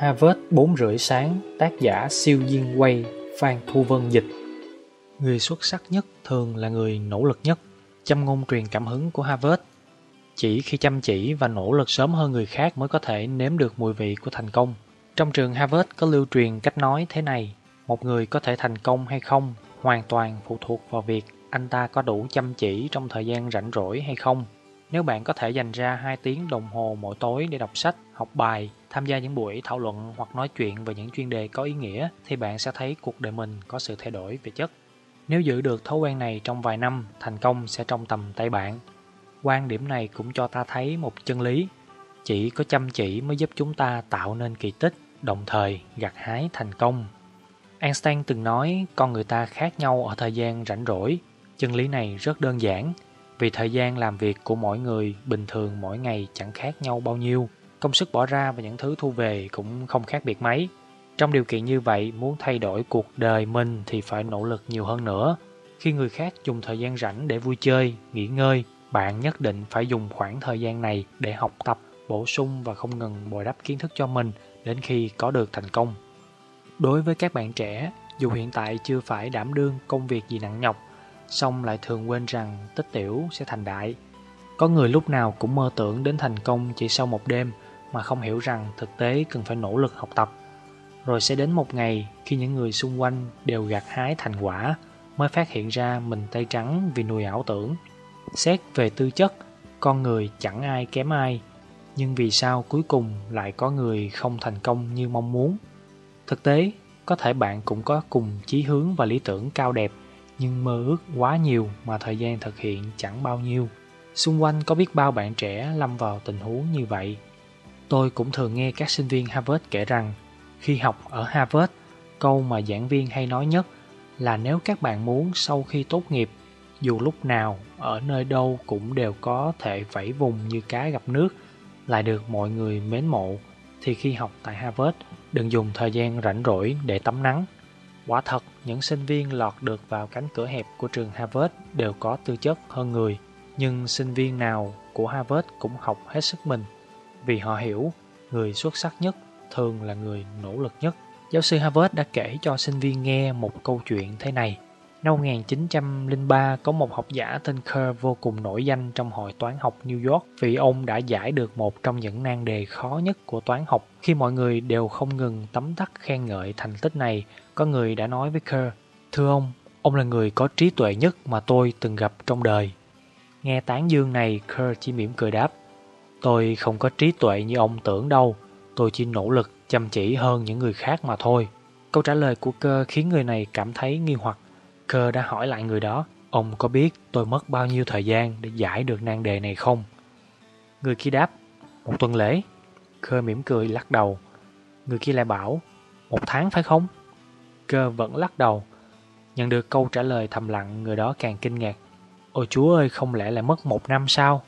Harvard 4 rưỡi sáng, tác giả siêu diên quay, Phan Thu Vân dịch. Người xuất sắc nhất thường là người nỗ lực nhất. Châm ngôn truyền cảm hứng của Harvard. Chỉ khi chăm chỉ và nỗ lực sớm hơn người khác mới có thể nếm được mùi vị của thành công. Trong trường Harvard có lưu truyền cách nói thế này, một người có thể thành công hay không hoàn toàn phụ thuộc vào việc anh ta có đủ chăm chỉ trong thời gian rảnh rỗi hay không. Nếu bạn có thể dành ra 2 tiếng đồng hồ mỗi tối để đọc sách, học bài, tham gia những buổi thảo luận hoặc nói chuyện về những chuyên đề có ý nghĩa thì bạn sẽ thấy cuộc đời mình có sự thay đổi về chất. Nếu giữ được thói quen này trong vài năm, thành công sẽ trong tầm tay bạn. Quan điểm này cũng cho ta thấy một chân lý. Chỉ có chăm chỉ mới giúp chúng ta tạo nên kỳ tích, đồng thời gặt hái thành công. Einstein từng nói con người ta khác nhau ở thời gian rảnh rỗi. Chân lý này rất đơn giản, vì thời gian làm việc của mỗi người bình thường mỗi ngày chẳng khác nhau bao nhiêu. Công sức bỏ ra và những thứ thu về cũng không khác biệt mấy. Trong điều kiện như vậy, muốn thay đổi cuộc đời mình thì phải nỗ lực nhiều hơn nữa. Khi người khác dùng thời gian rảnh để vui chơi, nghỉ ngơi, bạn nhất định phải dùng khoảng thời gian này để học tập, bổ sung và không ngừng bồi đắp kiến thức cho mình đến khi có được thành công. Đối với các bạn trẻ, dù hiện tại chưa phải đảm đương công việc gì nặng nhọc, song lại thường quên rằng tích tiểu sẽ thành đại. Có người lúc nào cũng mơ tưởng đến thành công chỉ sau một đêm mà không hiểu rằng thực tế cần phải nỗ lực học tập. Rồi sẽ đến một ngày khi những người xung quanh đều gặt hái thành quả mới phát hiện ra mình tay trắng vì nuôi ảo tưởng. Xét về tư chất, con người chẳng ai kém ai, nhưng vì sao cuối cùng lại có người không thành công như mong muốn? Thực tế, có thể bạn cũng có cùng chí hướng và lý tưởng cao đẹp, nhưng mơ ước quá nhiều mà thời gian thực hiện chẳng bao nhiêu. Xung quanh có biết bao bạn trẻ lâm vào tình huống như vậy. Tôi cũng thường nghe các sinh viên Harvard kể rằng, khi học ở Harvard, câu mà giảng viên hay nói nhất là nếu các bạn muốn sau khi tốt nghiệp, dù lúc nào, ở nơi đâu cũng đều có thể vẫy vùng như cá gặp nước, lại được mọi người mến mộ, thì khi học tại Harvard, đừng dùng thời gian rảnh rỗi để tắm nắng. Quả thật, những sinh viên lọt được vào cánh cửa hẹp của trường Harvard đều có tư chất hơn người, nhưng sinh viên nào của Harvard cũng học hết sức mình, vì họ hiểu người xuất sắc nhất thường là người nỗ lực nhất. Giáo sư Harvard đã kể cho sinh viên nghe một câu chuyện thế này. Năm 1903 có một học giả tên Kerr vô cùng nổi danh trong hội toán học New York vì ông đã giải được một trong những nan đề khó nhất của toán học. Khi mọi người đều không ngừng tấm tắc khen ngợi thành tích này, có người đã nói với Kerr, Thưa ông, ông là người có trí tuệ nhất mà tôi từng gặp trong đời. Nghe tán dương này, Kerr chỉ mỉm cười đáp, Tôi không có trí tuệ như ông tưởng đâu, tôi chỉ nỗ lực chăm chỉ hơn những người khác mà thôi. Câu trả lời của Kerr khiến người này cảm thấy nghi hoặc. Kerr đã hỏi lại người đó, ông có biết tôi mất bao nhiêu thời gian để giải được nan đề này không? Người kia đáp, một tuần lễ. Kerr mỉm cười lắc đầu. Người kia lại bảo, một tháng phải không? Cơ vẫn lắc đầu. Nhận được câu trả lời thầm lặng, người đó càng kinh ngạc. Ôi chúa ơi, không lẽ lại mất một năm sao?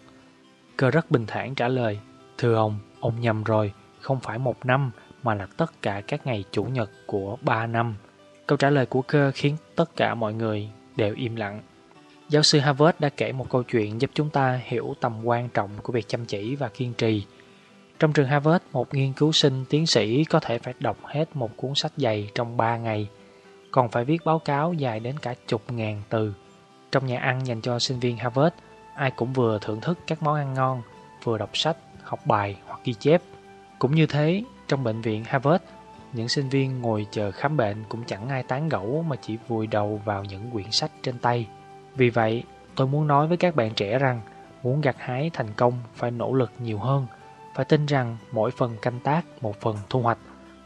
Cơ rất bình thản trả lời, Thưa ông, ông nhầm rồi, không phải một năm mà là tất cả các ngày chủ nhật của ba năm. Câu trả lời của cơ khiến tất cả mọi người đều im lặng. Giáo sư Harvard đã kể một câu chuyện giúp chúng ta hiểu tầm quan trọng của việc chăm chỉ và kiên trì. Trong trường Harvard, một nghiên cứu sinh tiến sĩ có thể phải đọc hết một cuốn sách dày trong 3 ngày, còn phải viết báo cáo dài đến cả chục ngàn từ. Trong nhà ăn dành cho sinh viên Harvard, ai cũng vừa thưởng thức các món ăn ngon, vừa đọc sách, học bài hoặc ghi chép. Cũng như thế, trong bệnh viện Harvard, những sinh viên ngồi chờ khám bệnh cũng chẳng ai tán gẫu mà chỉ vùi đầu vào những quyển sách trên tay. Vì vậy, tôi muốn nói với các bạn trẻ rằng muốn gặt hái thành công phải nỗ lực nhiều hơn, phải tin rằng mỗi phần canh tác một phần thu hoạch.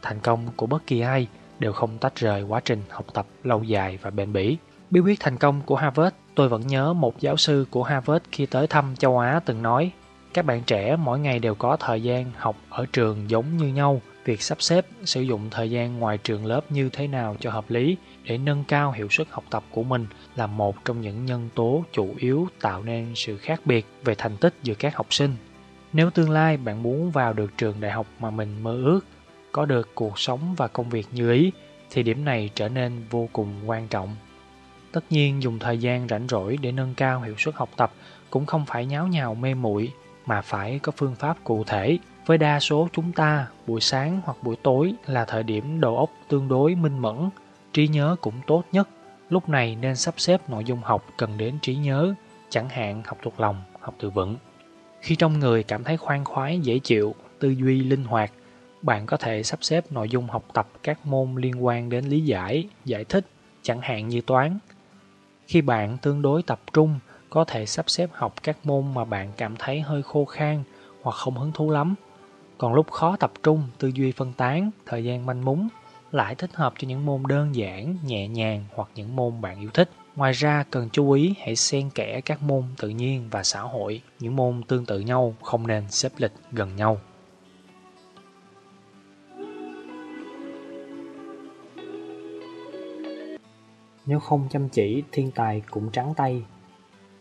Thành công của bất kỳ ai đều không tách rời quá trình học tập lâu dài và bền bỉ. Bí quyết thành công của Harvard, tôi vẫn nhớ một giáo sư của Harvard khi tới thăm châu Á từng nói các bạn trẻ mỗi ngày đều có thời gian học ở trường giống như nhau. Việc sắp xếp sử dụng thời gian ngoài trường lớp như thế nào cho hợp lý để nâng cao hiệu suất học tập của mình là một trong những nhân tố chủ yếu tạo nên sự khác biệt về thành tích giữa các học sinh. Nếu tương lai bạn muốn vào được trường đại học mà mình mơ ước, có được cuộc sống và công việc như ý, thì điểm này trở nên vô cùng quan trọng. Tất nhiên dùng thời gian rảnh rỗi để nâng cao hiệu suất học tập cũng không phải nháo nhào mê muội mà phải có phương pháp cụ thể. Với đa số chúng ta, buổi sáng hoặc buổi tối là thời điểm đầu óc tương đối minh mẫn, trí nhớ cũng tốt nhất. Lúc này nên sắp xếp nội dung học cần đến trí nhớ, chẳng hạn học thuộc lòng, học từ vựng. Khi trong người cảm thấy khoan khoái, dễ chịu, tư duy linh hoạt, bạn có thể sắp xếp nội dung học tập các môn liên quan đến lý giải, giải thích, chẳng hạn như toán. Khi bạn tương đối tập trung, có thể sắp xếp học các môn mà bạn cảm thấy hơi khô khan hoặc không hứng thú lắm. Còn lúc khó tập trung, tư duy phân tán, thời gian manh múng, lại thích hợp cho những môn đơn giản, nhẹ nhàng hoặc những môn bạn yêu thích. Ngoài ra, cần chú ý hãy xen kẽ các môn tự nhiên và xã hội. Những môn tương tự nhau không nên xếp lịch gần nhau. Nếu không chăm chỉ, thiên tài cũng trắng tay.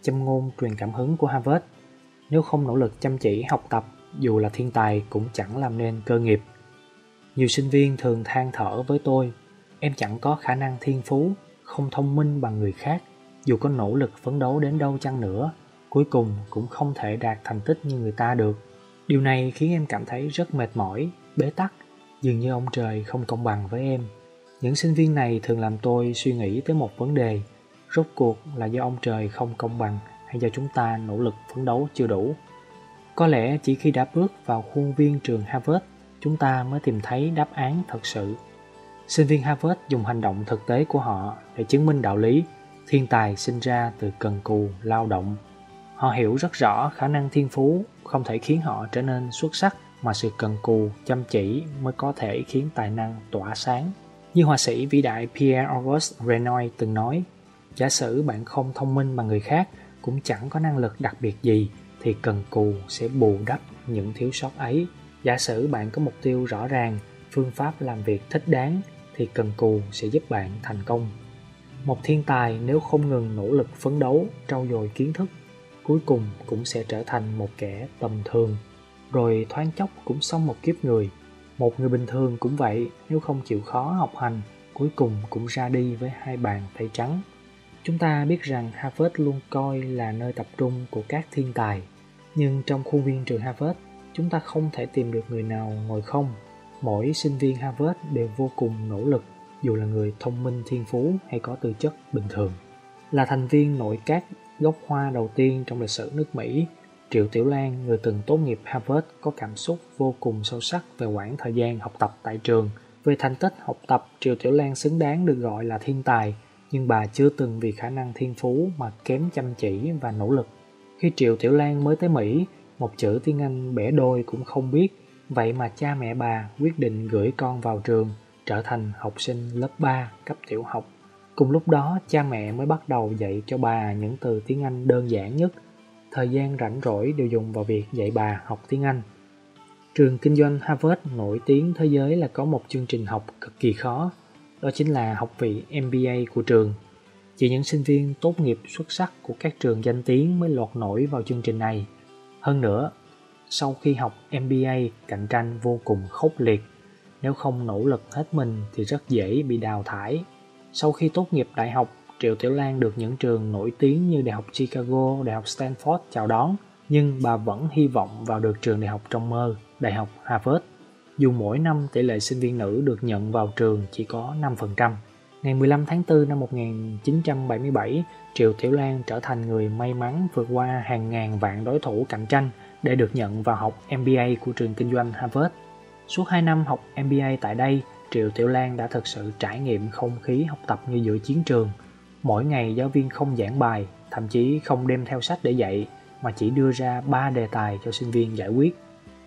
Châm ngôn truyền cảm hứng của Harvard. Nếu không nỗ lực chăm chỉ học tập, dù là thiên tài cũng chẳng làm nên cơ nghiệp. Nhiều sinh viên thường than thở với tôi, em chẳng có khả năng thiên phú, không thông minh bằng người khác. Dù có nỗ lực phấn đấu đến đâu chăng nữa, cuối cùng cũng không thể đạt thành tích như người ta được. Điều này khiến em cảm thấy rất mệt mỏi, bế tắc, dường như ông trời không công bằng với em. Những sinh viên này thường làm tôi suy nghĩ tới một vấn đề, rốt cuộc là do ông trời không công bằng hay do chúng ta nỗ lực phấn đấu chưa đủ. Có lẽ chỉ khi đã bước vào khuôn viên trường Harvard, chúng ta mới tìm thấy đáp án thật sự. Sinh viên Harvard dùng hành động thực tế của họ để chứng minh đạo lý thiên tài sinh ra từ cần cù, lao động. Họ hiểu rất rõ khả năng thiên phú không thể khiến họ trở nên xuất sắc mà sự cần cù, chăm chỉ mới có thể khiến tài năng tỏa sáng. Như họa sĩ vĩ đại Pierre-Auguste Renoir từng nói, giả sử bạn không thông minh bằng người khác, cũng chẳng có năng lực đặc biệt gì, thì cần cù sẽ bù đắp những thiếu sót ấy. Giả sử bạn có mục tiêu rõ ràng, phương pháp làm việc thích đáng, thì cần cù sẽ giúp bạn thành công. Một thiên tài nếu không ngừng nỗ lực phấn đấu, trau dồi kiến thức, cuối cùng cũng sẽ trở thành một kẻ tầm thường, rồi thoáng chốc cũng xong một kiếp người. Một người bình thường cũng vậy, nếu không chịu khó học hành, cuối cùng cũng ra đi với hai bàn tay trắng. Chúng ta biết rằng Harvard luôn coi là nơi tập trung của các thiên tài, nhưng trong khuôn viên trường Harvard, chúng ta không thể tìm được người nào ngồi không. Mỗi sinh viên Harvard đều vô cùng nỗ lực, dù là người thông minh thiên phú hay có tư chất bình thường. Là thành viên nội các gốc hoa đầu tiên trong lịch sử nước Mỹ, Triệu Tiểu Lan, người từng tốt nghiệp Harvard, có cảm xúc vô cùng sâu sắc về quãng thời gian học tập tại trường. Về thành tích học tập, Triệu Tiểu Lan xứng đáng được gọi là thiên tài, nhưng bà chưa từng vì khả năng thiên phú mà kém chăm chỉ và nỗ lực. Khi Triệu Tiểu Lan mới tới Mỹ, một chữ tiếng Anh bẻ đôi cũng không biết, vậy mà cha mẹ bà quyết định gửi con vào trường, trở thành học sinh lớp 3 cấp tiểu học. Cùng lúc đó, cha mẹ mới bắt đầu dạy cho bà những từ tiếng Anh đơn giản nhất. Thời gian rảnh rỗi đều dùng vào việc dạy bà học tiếng Anh. Trường kinh doanh Harvard nổi tiếng thế giới là có một chương trình học cực kỳ khó, đó chính là học vị MBA của trường. Chỉ những sinh viên tốt nghiệp xuất sắc của các trường danh tiếng mới lọt nổi vào chương trình này. Hơn nữa, sau khi học MBA, cạnh tranh vô cùng khốc liệt. Nếu không nỗ lực hết mình thì rất dễ bị đào thải. Sau khi tốt nghiệp đại học, Triệu Tiểu Lan được những trường nổi tiếng như Đại học Chicago, Đại học Stanford chào đón, nhưng bà vẫn hy vọng vào được trường đại học trong mơ, Đại học Harvard. Dù mỗi năm tỷ lệ sinh viên nữ được nhận vào trường chỉ có 5%. Ngày 15 tháng 4 năm 1977, Triệu Tiểu Lan trở thành người may mắn vượt qua hàng ngàn vạn đối thủ cạnh tranh để được nhận vào học MBA của trường kinh doanh Harvard. Suốt 2 năm học MBA tại đây, Triệu Tiểu Lan đã thực sự trải nghiệm không khí học tập như giữa chiến trường. Mỗi ngày giáo viên không giảng bài, thậm chí không đem theo sách để dạy, mà chỉ đưa ra 3 đề tài cho sinh viên giải quyết.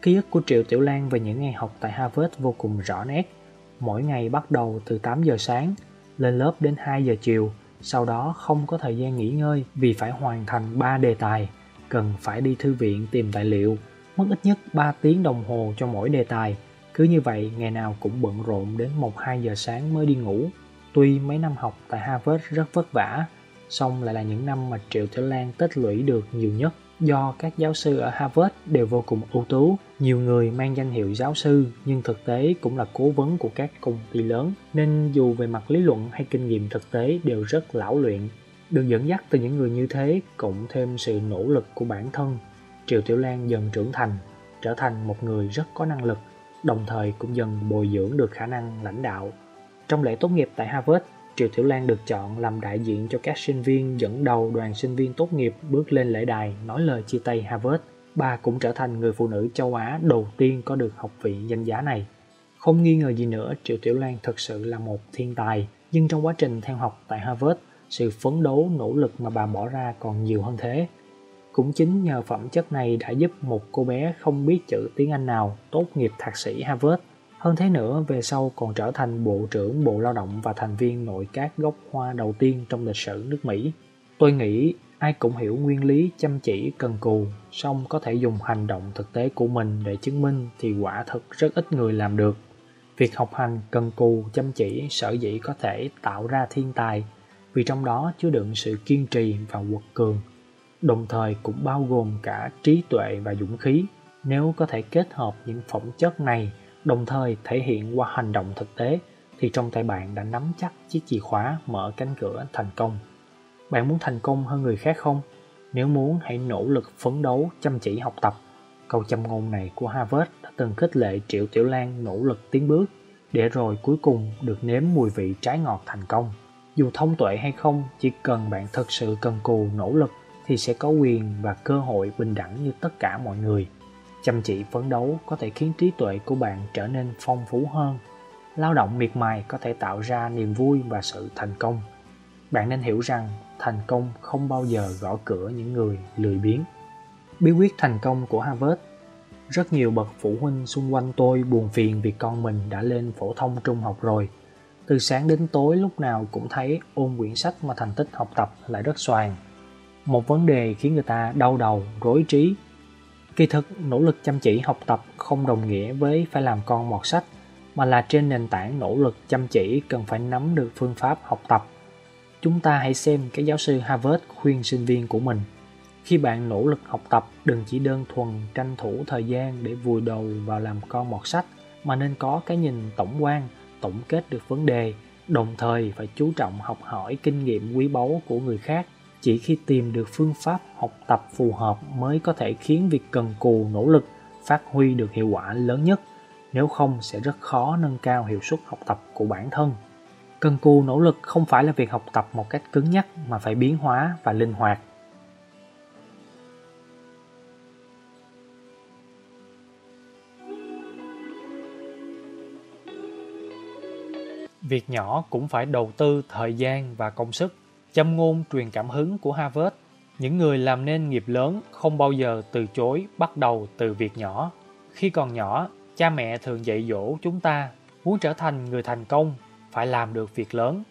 Ký ức của Triệu Tiểu Lan về những ngày học tại Harvard vô cùng rõ nét. Mỗi ngày bắt đầu từ 8 giờ sáng, lên lớp đến 2 giờ chiều, sau đó không có thời gian nghỉ ngơi vì phải hoàn thành 3 đề tài, cần phải đi thư viện tìm tài liệu, mất ít nhất 3 tiếng đồng hồ cho mỗi đề tài. Cứ như vậy, ngày nào cũng bận rộn đến 1-2 giờ sáng mới đi ngủ. Tuy mấy năm học tại Harvard rất vất vả, song lại là những năm mà Triệu Thế Lan tích lũy được nhiều nhất do các giáo sư ở Harvard đều vô cùng ưu tú, nhiều người mang danh hiệu giáo sư nhưng thực tế cũng là cố vấn của các công ty lớn, nên dù về mặt lý luận hay kinh nghiệm thực tế đều rất lão luyện. Được dẫn dắt từ những người như thế, cộng thêm sự nỗ lực của bản thân, Triệu Tiểu Lan dần trưởng thành. trở thành một người rất có năng lực, đồng thời cũng dần bồi dưỡng được khả năng lãnh đạo. Trong lễ tốt nghiệp tại Harvard, Triệu Tiểu Lan được chọn làm đại diện cho các sinh viên dẫn đầu đoàn sinh viên tốt nghiệp bước lên lễ đài nói lời chia tay Harvard. Bà cũng trở thành người phụ nữ châu Á đầu tiên có được học vị danh giá này. Không nghi ngờ gì nữa, Triệu Tiểu Lan thực sự là một thiên tài, nhưng trong quá trình theo học tại Harvard, sự phấn đấu, nỗ lực mà bà bỏ ra còn nhiều hơn thế. Cũng chính nhờ phẩm chất này đã giúp một cô bé không biết chữ tiếng Anh nào tốt nghiệp thạc sĩ Harvard. Hơn thế nữa, về sau còn trở thành Bộ trưởng Bộ Lao động và thành viên nội các gốc hoa đầu tiên trong lịch sử nước Mỹ. Tôi nghĩ ai cũng hiểu nguyên lý chăm chỉ cần cù, song có thể dùng hành động thực tế của mình để chứng minh thì quả thực rất ít người làm được. Việc học hành cần cù chăm chỉ sở dĩ có thể tạo ra thiên tài vì trong đó chứa đựng sự kiên trì và quật cường, đồng thời cũng bao gồm cả trí tuệ và dũng khí. Nếu có thể kết hợp những phẩm chất này, đồng thời thể hiện qua hành động thực tế, thì trong tay bạn đã nắm chắc chiếc chìa khóa mở cánh cửa thành công. Bạn muốn thành công hơn người khác không? Nếu muốn, hãy nỗ lực phấn đấu, chăm chỉ học tập. Câu châm ngôn này của Harvard đã từng khích lệ Triệu Tiểu Lan nỗ lực tiến bước, để rồi cuối cùng được nếm mùi vị trái ngọt thành công. Dù thông tuệ hay không, chỉ cần bạn thực sự cần cù nỗ lực thì sẽ có quyền và cơ hội bình đẳng như tất cả mọi người. Chăm chỉ phấn đấu có thể khiến trí tuệ của bạn trở nên phong phú hơn. Lao động miệt mài có thể tạo ra niềm vui và sự thành công. Bạn nên hiểu rằng thành công không bao giờ gõ cửa những người lười biếng. Bí quyết thành công của Harvard Rất nhiều bậc phụ huynh xung quanh tôi buồn phiền vì con mình đã lên phổ thông trung học rồi – từ sáng đến tối lúc nào cũng thấy ôm quyển sách mà thành tích học tập lại rất xoàng Một vấn đề khiến người ta đau đầu, rối trí. Kỳ thực, nỗ lực chăm chỉ học tập không đồng nghĩa với phải làm con mọt sách, mà là trên nền tảng nỗ lực chăm chỉ cần phải nắm được phương pháp học tập. Chúng ta hãy xem cái giáo sư Harvard khuyên sinh viên của mình. Khi bạn nỗ lực học tập, đừng chỉ đơn thuần tranh thủ thời gian để vùi đầu vào làm con mọt sách, mà nên có cái nhìn tổng quan tổng kết được vấn đề, đồng thời phải chú trọng học hỏi kinh nghiệm quý báu của người khác. Chỉ khi tìm được phương pháp học tập phù hợp mới có thể khiến việc cần cù nỗ lực phát huy được hiệu quả lớn nhất, nếu không sẽ rất khó nâng cao hiệu suất học tập của bản thân. Cần cù nỗ lực không phải là việc học tập một cách cứng nhắc mà phải biến hóa và linh hoạt. Việc nhỏ cũng phải đầu tư thời gian và công sức. Châm ngôn truyền cảm hứng của Harvard những người làm nên nghiệp lớn không bao giờ từ chối bắt đầu từ việc nhỏ. Khi còn nhỏ, cha mẹ thường dạy dỗ chúng ta muốn trở thành người thành công phải làm được việc lớn.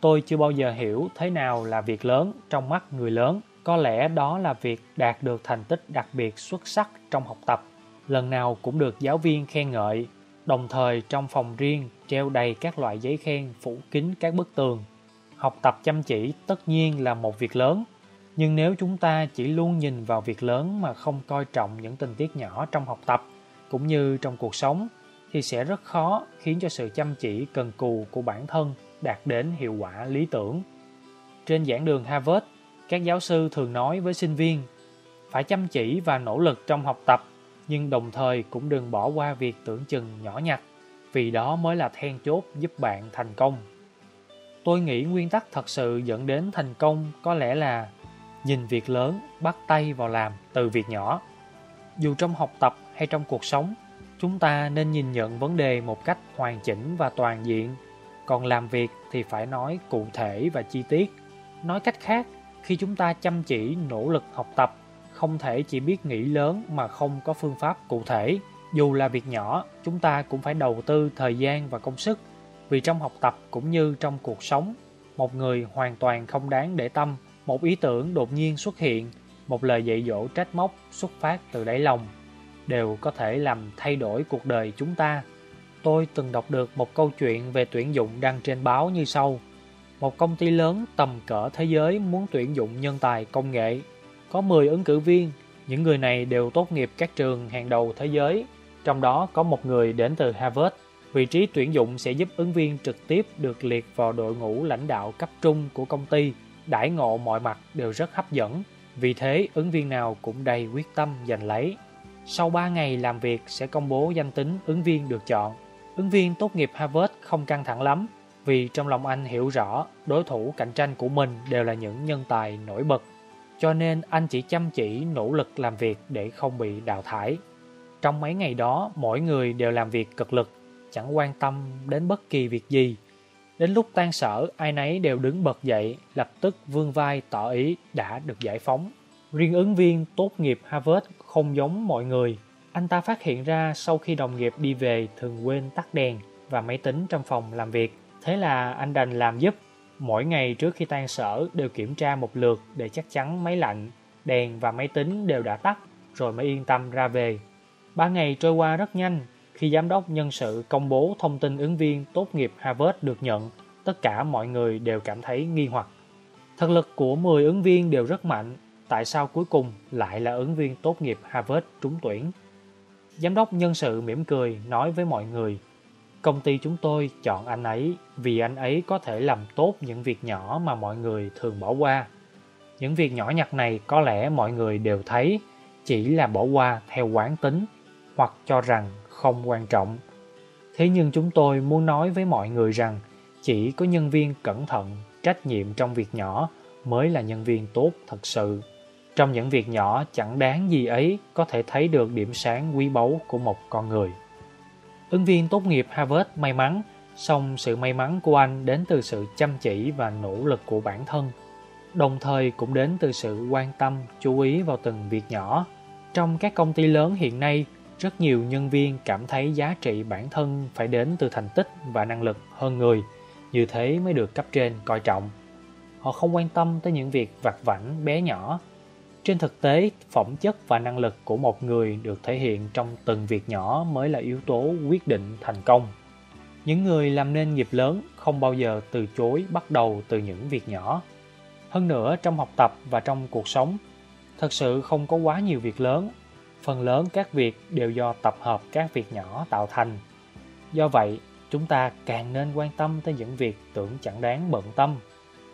Tôi chưa bao giờ hiểu thế nào là việc lớn trong mắt người lớn. Có lẽ đó là việc đạt được thành tích đặc biệt xuất sắc trong học tập. Lần nào cũng được giáo viên khen ngợi Đồng thời trong phòng riêng treo đầy các loại giấy khen phủ kín các bức tường. Học tập chăm chỉ tất nhiên là một việc lớn, nhưng nếu chúng ta chỉ luôn nhìn vào việc lớn mà không coi trọng những tình tiết nhỏ trong học tập cũng như trong cuộc sống thì sẽ rất khó khiến cho sự chăm chỉ cần cù của bản thân đạt đến hiệu quả lý tưởng. Trên giảng đường Harvard, các giáo sư thường nói với sinh viên phải chăm chỉ và nỗ lực trong học tập nhưng đồng thời cũng đừng bỏ qua việc tưởng chừng nhỏ nhặt, vì đó mới là then chốt giúp bạn thành công. Tôi nghĩ nguyên tắc thật sự dẫn đến thành công có lẽ là nhìn việc lớn, bắt tay vào làm từ việc nhỏ. Dù trong học tập hay trong cuộc sống, chúng ta nên nhìn nhận vấn đề một cách hoàn chỉnh và toàn diện, còn làm việc thì phải nói cụ thể và chi tiết. Nói cách khác, khi chúng ta chăm chỉ nỗ lực học tập không thể chỉ biết nghĩ lớn mà không có phương pháp cụ thể. Dù là việc nhỏ, chúng ta cũng phải đầu tư thời gian và công sức, vì trong học tập cũng như trong cuộc sống, một người hoàn toàn không đáng để tâm, một ý tưởng đột nhiên xuất hiện, một lời dạy dỗ trách móc xuất phát từ đáy lòng, đều có thể làm thay đổi cuộc đời chúng ta. Tôi từng đọc được một câu chuyện về tuyển dụng đăng trên báo như sau. Một công ty lớn tầm cỡ thế giới muốn tuyển dụng nhân tài công nghệ có 10 ứng cử viên, những người này đều tốt nghiệp các trường hàng đầu thế giới, trong đó có một người đến từ Harvard. Vị trí tuyển dụng sẽ giúp ứng viên trực tiếp được liệt vào đội ngũ lãnh đạo cấp trung của công ty, đãi ngộ mọi mặt đều rất hấp dẫn. Vì thế, ứng viên nào cũng đầy quyết tâm giành lấy. Sau 3 ngày làm việc sẽ công bố danh tính ứng viên được chọn. Ứng viên tốt nghiệp Harvard không căng thẳng lắm vì trong lòng anh hiểu rõ đối thủ cạnh tranh của mình đều là những nhân tài nổi bật. Cho nên anh chỉ chăm chỉ nỗ lực làm việc để không bị đào thải. Trong mấy ngày đó, mỗi người đều làm việc cực lực, chẳng quan tâm đến bất kỳ việc gì. Đến lúc tan sở, ai nấy đều đứng bật dậy, lập tức vươn vai tỏ ý đã được giải phóng. Riêng ứng viên tốt nghiệp Harvard không giống mọi người. Anh ta phát hiện ra sau khi đồng nghiệp đi về thường quên tắt đèn và máy tính trong phòng làm việc. Thế là anh đành làm giúp. Mỗi ngày trước khi tan sở đều kiểm tra một lượt để chắc chắn máy lạnh, đèn và máy tính đều đã tắt rồi mới yên tâm ra về. Ba ngày trôi qua rất nhanh. Khi giám đốc nhân sự công bố thông tin ứng viên tốt nghiệp Harvard được nhận, tất cả mọi người đều cảm thấy nghi hoặc. Thực lực của 10 ứng viên đều rất mạnh, tại sao cuối cùng lại là ứng viên tốt nghiệp Harvard trúng tuyển? Giám đốc nhân sự mỉm cười nói với mọi người, công ty chúng tôi chọn anh ấy vì anh ấy có thể làm tốt những việc nhỏ mà mọi người thường bỏ qua. Những việc nhỏ nhặt này có lẽ mọi người đều thấy, chỉ là bỏ qua theo quán tính hoặc cho rằng không quan trọng. Thế nhưng chúng tôi muốn nói với mọi người rằng chỉ có nhân viên cẩn thận, trách nhiệm trong việc nhỏ mới là nhân viên tốt thật sự. Trong những việc nhỏ chẳng đáng gì ấy có thể thấy được điểm sáng quý báu của một con người. Ứng viên tốt nghiệp Harvard may mắn, song sự may mắn của anh đến từ sự chăm chỉ và nỗ lực của bản thân, đồng thời cũng đến từ sự quan tâm, chú ý vào từng việc nhỏ. Trong các công ty lớn hiện nay, rất nhiều nhân viên cảm thấy giá trị bản thân phải đến từ thành tích và năng lực hơn người, như thế mới được cấp trên coi trọng. Họ không quan tâm tới những việc vặt vảnh bé nhỏ. Trên thực tế, phẩm chất và năng lực của một người được thể hiện trong từng việc nhỏ mới là yếu tố quyết định thành công. Những người làm nên nghiệp lớn không bao giờ từ chối bắt đầu từ những việc nhỏ. Hơn nữa, trong học tập và trong cuộc sống, thật sự không có quá nhiều việc lớn phần lớn các việc đều do tập hợp các việc nhỏ tạo thành. Do vậy, chúng ta càng nên quan tâm tới những việc tưởng chẳng đáng bận tâm.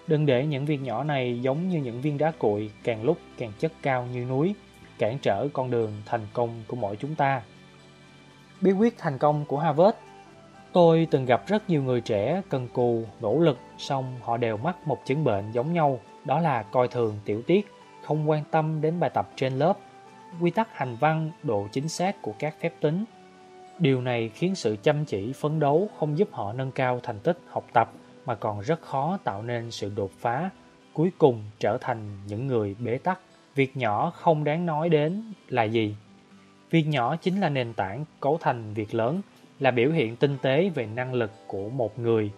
Đừng để những việc nhỏ này giống như những viên đá cuội càng lúc càng chất cao như núi, cản trở con đường thành công của mỗi chúng ta. Bí quyết thành công của Harvard Tôi từng gặp rất nhiều người trẻ cần cù, nỗ lực, song họ đều mắc một chứng bệnh giống nhau, đó là coi thường tiểu tiết, không quan tâm đến bài tập trên lớp quy tắc hành văn, độ chính xác của các phép tính. Điều này khiến sự chăm chỉ phấn đấu không giúp họ nâng cao thành tích học tập mà còn rất khó tạo nên sự đột phá, cuối cùng trở thành những người bế tắc. Việc nhỏ không đáng nói đến là gì? Việc nhỏ chính là nền tảng cấu thành việc lớn, là biểu hiện tinh tế về năng lực của một người.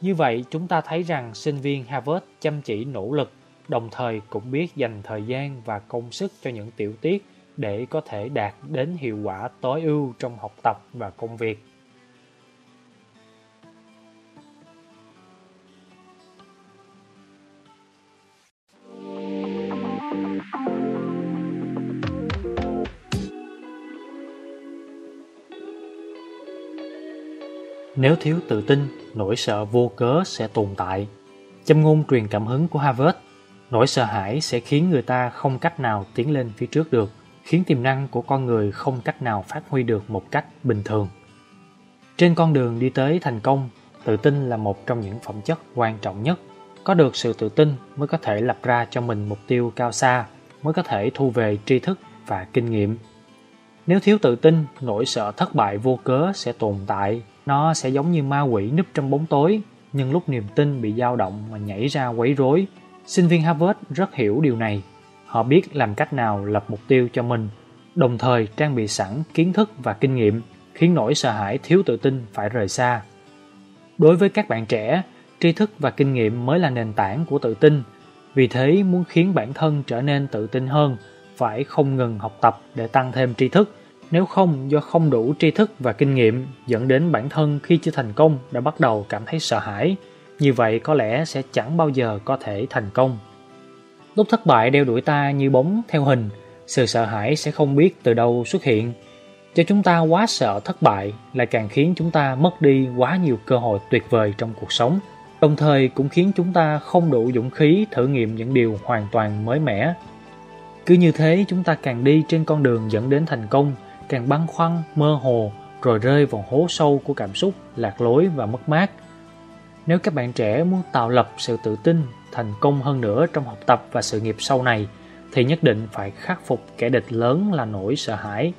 Như vậy, chúng ta thấy rằng sinh viên Harvard chăm chỉ nỗ lực đồng thời cũng biết dành thời gian và công sức cho những tiểu tiết để có thể đạt đến hiệu quả tối ưu trong học tập và công việc. Nếu thiếu tự tin, nỗi sợ vô cớ sẽ tồn tại. Châm ngôn truyền cảm hứng của Harvard Nỗi sợ hãi sẽ khiến người ta không cách nào tiến lên phía trước được, khiến tiềm năng của con người không cách nào phát huy được một cách bình thường. Trên con đường đi tới thành công, tự tin là một trong những phẩm chất quan trọng nhất. Có được sự tự tin mới có thể lập ra cho mình mục tiêu cao xa, mới có thể thu về tri thức và kinh nghiệm. Nếu thiếu tự tin, nỗi sợ thất bại vô cớ sẽ tồn tại. Nó sẽ giống như ma quỷ núp trong bóng tối, nhưng lúc niềm tin bị dao động mà nhảy ra quấy rối, Sinh viên Harvard rất hiểu điều này. Họ biết làm cách nào lập mục tiêu cho mình, đồng thời trang bị sẵn kiến thức và kinh nghiệm, khiến nỗi sợ hãi thiếu tự tin phải rời xa. Đối với các bạn trẻ, tri thức và kinh nghiệm mới là nền tảng của tự tin. Vì thế, muốn khiến bản thân trở nên tự tin hơn, phải không ngừng học tập để tăng thêm tri thức. Nếu không, do không đủ tri thức và kinh nghiệm, dẫn đến bản thân khi chưa thành công đã bắt đầu cảm thấy sợ hãi, như vậy có lẽ sẽ chẳng bao giờ có thể thành công. Lúc thất bại đeo đuổi ta như bóng theo hình, sự sợ hãi sẽ không biết từ đâu xuất hiện. Cho chúng ta quá sợ thất bại lại càng khiến chúng ta mất đi quá nhiều cơ hội tuyệt vời trong cuộc sống, đồng thời cũng khiến chúng ta không đủ dũng khí thử nghiệm những điều hoàn toàn mới mẻ. Cứ như thế chúng ta càng đi trên con đường dẫn đến thành công, càng băn khoăn, mơ hồ, rồi rơi vào hố sâu của cảm xúc, lạc lối và mất mát. Nếu các bạn trẻ muốn tạo lập sự tự tin, thành công hơn nữa trong học tập và sự nghiệp sau này, thì nhất định phải khắc phục kẻ địch lớn là nỗi sợ hãi.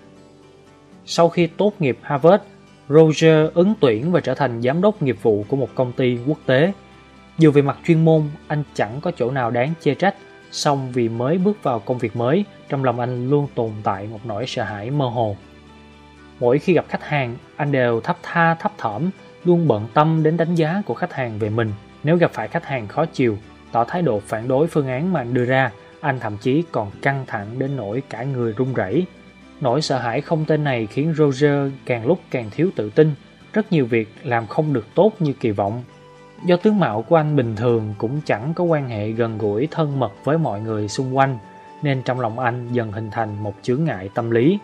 Sau khi tốt nghiệp Harvard, Roger ứng tuyển và trở thành giám đốc nghiệp vụ của một công ty quốc tế. Dù về mặt chuyên môn, anh chẳng có chỗ nào đáng chê trách, song vì mới bước vào công việc mới, trong lòng anh luôn tồn tại một nỗi sợ hãi mơ hồ. Mỗi khi gặp khách hàng, anh đều thấp tha thấp thỏm, luôn bận tâm đến đánh giá của khách hàng về mình. Nếu gặp phải khách hàng khó chịu, tỏ thái độ phản đối phương án mà anh đưa ra, anh thậm chí còn căng thẳng đến nỗi cả người run rẩy. Nỗi sợ hãi không tên này khiến Roger càng lúc càng thiếu tự tin, rất nhiều việc làm không được tốt như kỳ vọng. Do tướng mạo của anh bình thường cũng chẳng có quan hệ gần gũi thân mật với mọi người xung quanh, nên trong lòng anh dần hình thành một chướng ngại tâm lý.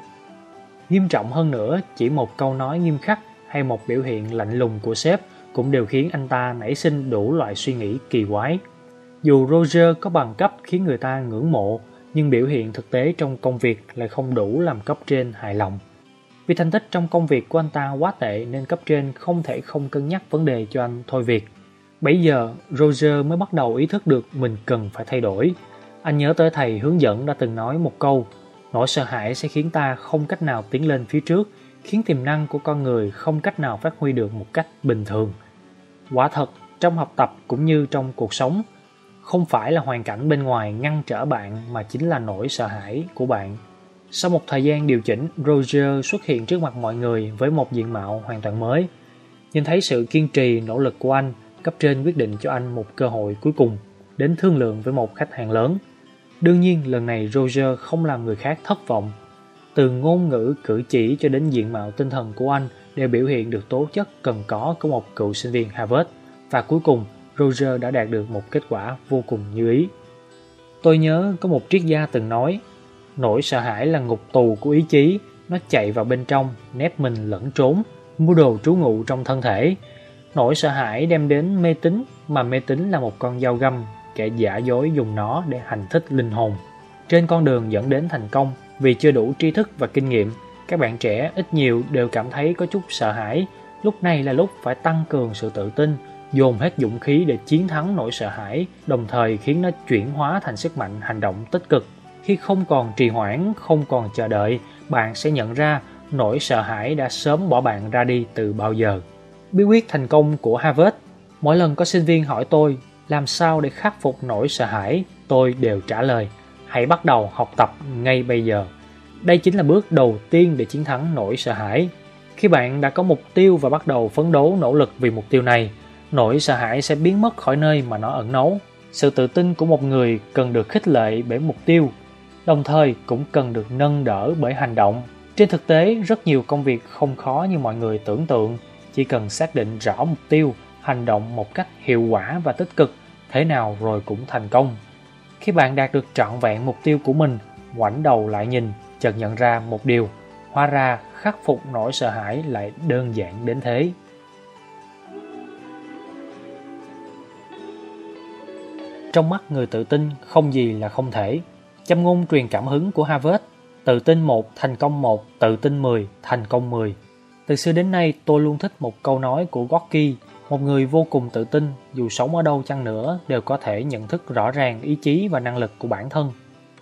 Nghiêm trọng hơn nữa, chỉ một câu nói nghiêm khắc hay một biểu hiện lạnh lùng của sếp cũng đều khiến anh ta nảy sinh đủ loại suy nghĩ kỳ quái. Dù Roger có bằng cấp khiến người ta ngưỡng mộ, nhưng biểu hiện thực tế trong công việc lại không đủ làm cấp trên hài lòng. Vì thành tích trong công việc của anh ta quá tệ nên cấp trên không thể không cân nhắc vấn đề cho anh thôi việc. Bây giờ, Roger mới bắt đầu ý thức được mình cần phải thay đổi. Anh nhớ tới thầy hướng dẫn đã từng nói một câu, nỗi sợ hãi sẽ khiến ta không cách nào tiến lên phía trước, khiến tiềm năng của con người không cách nào phát huy được một cách bình thường. Quả thật, trong học tập cũng như trong cuộc sống, không phải là hoàn cảnh bên ngoài ngăn trở bạn mà chính là nỗi sợ hãi của bạn. Sau một thời gian điều chỉnh, Roger xuất hiện trước mặt mọi người với một diện mạo hoàn toàn mới. Nhìn thấy sự kiên trì, nỗ lực của anh, cấp trên quyết định cho anh một cơ hội cuối cùng đến thương lượng với một khách hàng lớn. Đương nhiên, lần này Roger không làm người khác thất vọng. Từ ngôn ngữ, cử chỉ cho đến diện mạo tinh thần của anh đều biểu hiện được tố chất cần có của một cựu sinh viên Harvard. Và cuối cùng, Roger đã đạt được một kết quả vô cùng như ý. Tôi nhớ có một triết gia từng nói, nỗi sợ hãi là ngục tù của ý chí, nó chạy vào bên trong, nép mình lẫn trốn, mua đồ trú ngụ trong thân thể. Nỗi sợ hãi đem đến mê tín, mà mê tín là một con dao găm, kẻ giả dối dùng nó để hành thích linh hồn. Trên con đường dẫn đến thành công, vì chưa đủ tri thức và kinh nghiệm, các bạn trẻ ít nhiều đều cảm thấy có chút sợ hãi. Lúc này là lúc phải tăng cường sự tự tin, dồn hết dũng khí để chiến thắng nỗi sợ hãi, đồng thời khiến nó chuyển hóa thành sức mạnh hành động tích cực. Khi không còn trì hoãn, không còn chờ đợi, bạn sẽ nhận ra nỗi sợ hãi đã sớm bỏ bạn ra đi từ bao giờ. Bí quyết thành công của Harvard Mỗi lần có sinh viên hỏi tôi làm sao để khắc phục nỗi sợ hãi, tôi đều trả lời hãy bắt đầu học tập ngay bây giờ. Đây chính là bước đầu tiên để chiến thắng nỗi sợ hãi. Khi bạn đã có mục tiêu và bắt đầu phấn đấu nỗ lực vì mục tiêu này, nỗi sợ hãi sẽ biến mất khỏi nơi mà nó ẩn náu. Sự tự tin của một người cần được khích lệ bởi mục tiêu, đồng thời cũng cần được nâng đỡ bởi hành động. Trên thực tế, rất nhiều công việc không khó như mọi người tưởng tượng, chỉ cần xác định rõ mục tiêu, hành động một cách hiệu quả và tích cực, thế nào rồi cũng thành công. Khi bạn đạt được trọn vẹn mục tiêu của mình, ngoảnh đầu lại nhìn, chợt nhận ra một điều, hóa ra khắc phục nỗi sợ hãi lại đơn giản đến thế. Trong mắt người tự tin, không gì là không thể. Châm ngôn truyền cảm hứng của Harvard, tự tin một, thành công một, tự tin 10, thành công 10. Từ xưa đến nay, tôi luôn thích một câu nói của Gorky, một người vô cùng tự tin, dù sống ở đâu chăng nữa, đều có thể nhận thức rõ ràng ý chí và năng lực của bản thân.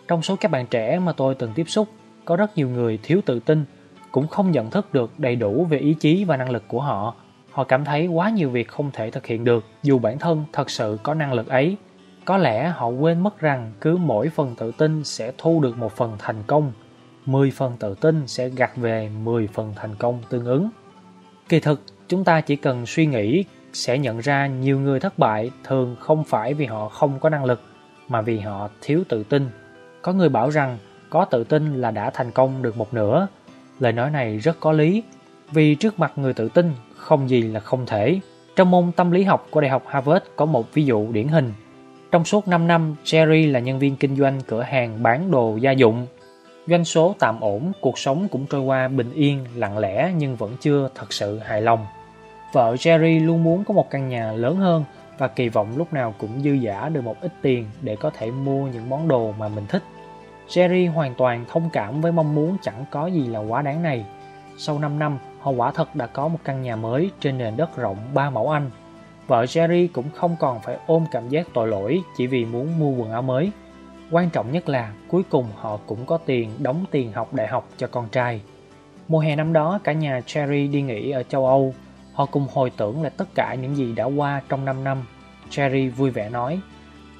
Trong số các bạn trẻ mà tôi từng tiếp xúc, có rất nhiều người thiếu tự tin, cũng không nhận thức được đầy đủ về ý chí và năng lực của họ. Họ cảm thấy quá nhiều việc không thể thực hiện được, dù bản thân thật sự có năng lực ấy. Có lẽ họ quên mất rằng cứ mỗi phần tự tin sẽ thu được một phần thành công, 10 phần tự tin sẽ gặt về 10 phần thành công tương ứng. Kỳ thực, chúng ta chỉ cần suy nghĩ sẽ nhận ra nhiều người thất bại thường không phải vì họ không có năng lực, mà vì họ thiếu tự tin. Có người bảo rằng có tự tin là đã thành công được một nửa. Lời nói này rất có lý, vì trước mặt người tự tin không gì là không thể. Trong môn tâm lý học của Đại học Harvard có một ví dụ điển hình trong suốt 5 năm, Jerry là nhân viên kinh doanh cửa hàng bán đồ gia dụng. Doanh số tạm ổn, cuộc sống cũng trôi qua bình yên, lặng lẽ nhưng vẫn chưa thật sự hài lòng. Vợ Jerry luôn muốn có một căn nhà lớn hơn và kỳ vọng lúc nào cũng dư giả được một ít tiền để có thể mua những món đồ mà mình thích. Jerry hoàn toàn thông cảm với mong muốn chẳng có gì là quá đáng này. Sau 5 năm, họ quả thật đã có một căn nhà mới trên nền đất rộng 3 mẫu Anh. Vợ Jerry cũng không còn phải ôm cảm giác tội lỗi chỉ vì muốn mua quần áo mới. Quan trọng nhất là cuối cùng họ cũng có tiền đóng tiền học đại học cho con trai. Mùa hè năm đó, cả nhà Jerry đi nghỉ ở châu Âu. Họ cùng hồi tưởng lại tất cả những gì đã qua trong 5 năm. Cherry vui vẻ nói,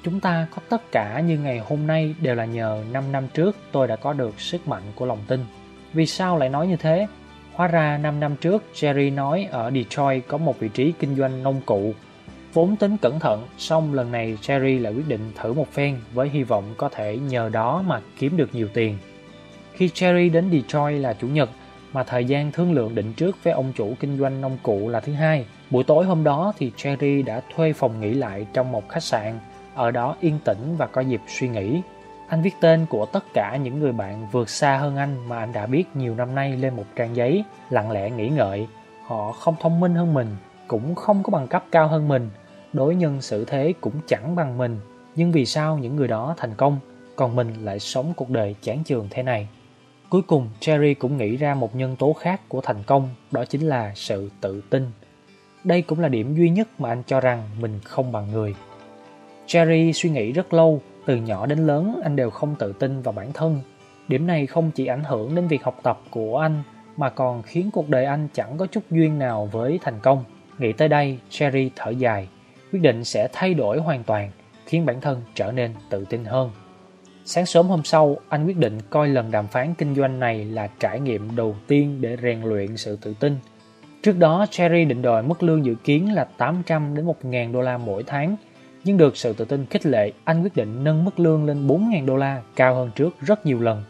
Chúng ta có tất cả như ngày hôm nay đều là nhờ 5 năm trước tôi đã có được sức mạnh của lòng tin. Vì sao lại nói như thế? Hóa ra 5 năm trước, Jerry nói ở Detroit có một vị trí kinh doanh nông cụ. Vốn tính cẩn thận, song lần này Jerry lại quyết định thử một phen với hy vọng có thể nhờ đó mà kiếm được nhiều tiền. Khi Jerry đến Detroit là chủ nhật, mà thời gian thương lượng định trước với ông chủ kinh doanh nông cụ là thứ hai. Buổi tối hôm đó thì Jerry đã thuê phòng nghỉ lại trong một khách sạn, ở đó yên tĩnh và có dịp suy nghĩ. Anh viết tên của tất cả những người bạn vượt xa hơn anh mà anh đã biết nhiều năm nay lên một trang giấy, lặng lẽ nghĩ ngợi. Họ không thông minh hơn mình, cũng không có bằng cấp cao hơn mình, đối nhân xử thế cũng chẳng bằng mình. Nhưng vì sao những người đó thành công, còn mình lại sống cuộc đời chán chường thế này? Cuối cùng, Cherry cũng nghĩ ra một nhân tố khác của thành công, đó chính là sự tự tin. Đây cũng là điểm duy nhất mà anh cho rằng mình không bằng người. Cherry suy nghĩ rất lâu, từ nhỏ đến lớn anh đều không tự tin vào bản thân. Điểm này không chỉ ảnh hưởng đến việc học tập của anh, mà còn khiến cuộc đời anh chẳng có chút duyên nào với thành công. Nghĩ tới đây, Cherry thở dài, quyết định sẽ thay đổi hoàn toàn, khiến bản thân trở nên tự tin hơn. Sáng sớm hôm sau, anh quyết định coi lần đàm phán kinh doanh này là trải nghiệm đầu tiên để rèn luyện sự tự tin. Trước đó, Cherry định đòi mức lương dự kiến là 800 đến 1.000 đô la mỗi tháng, nhưng được sự tự tin khích lệ, anh quyết định nâng mức lương lên 4.000 đô la, cao hơn trước rất nhiều lần.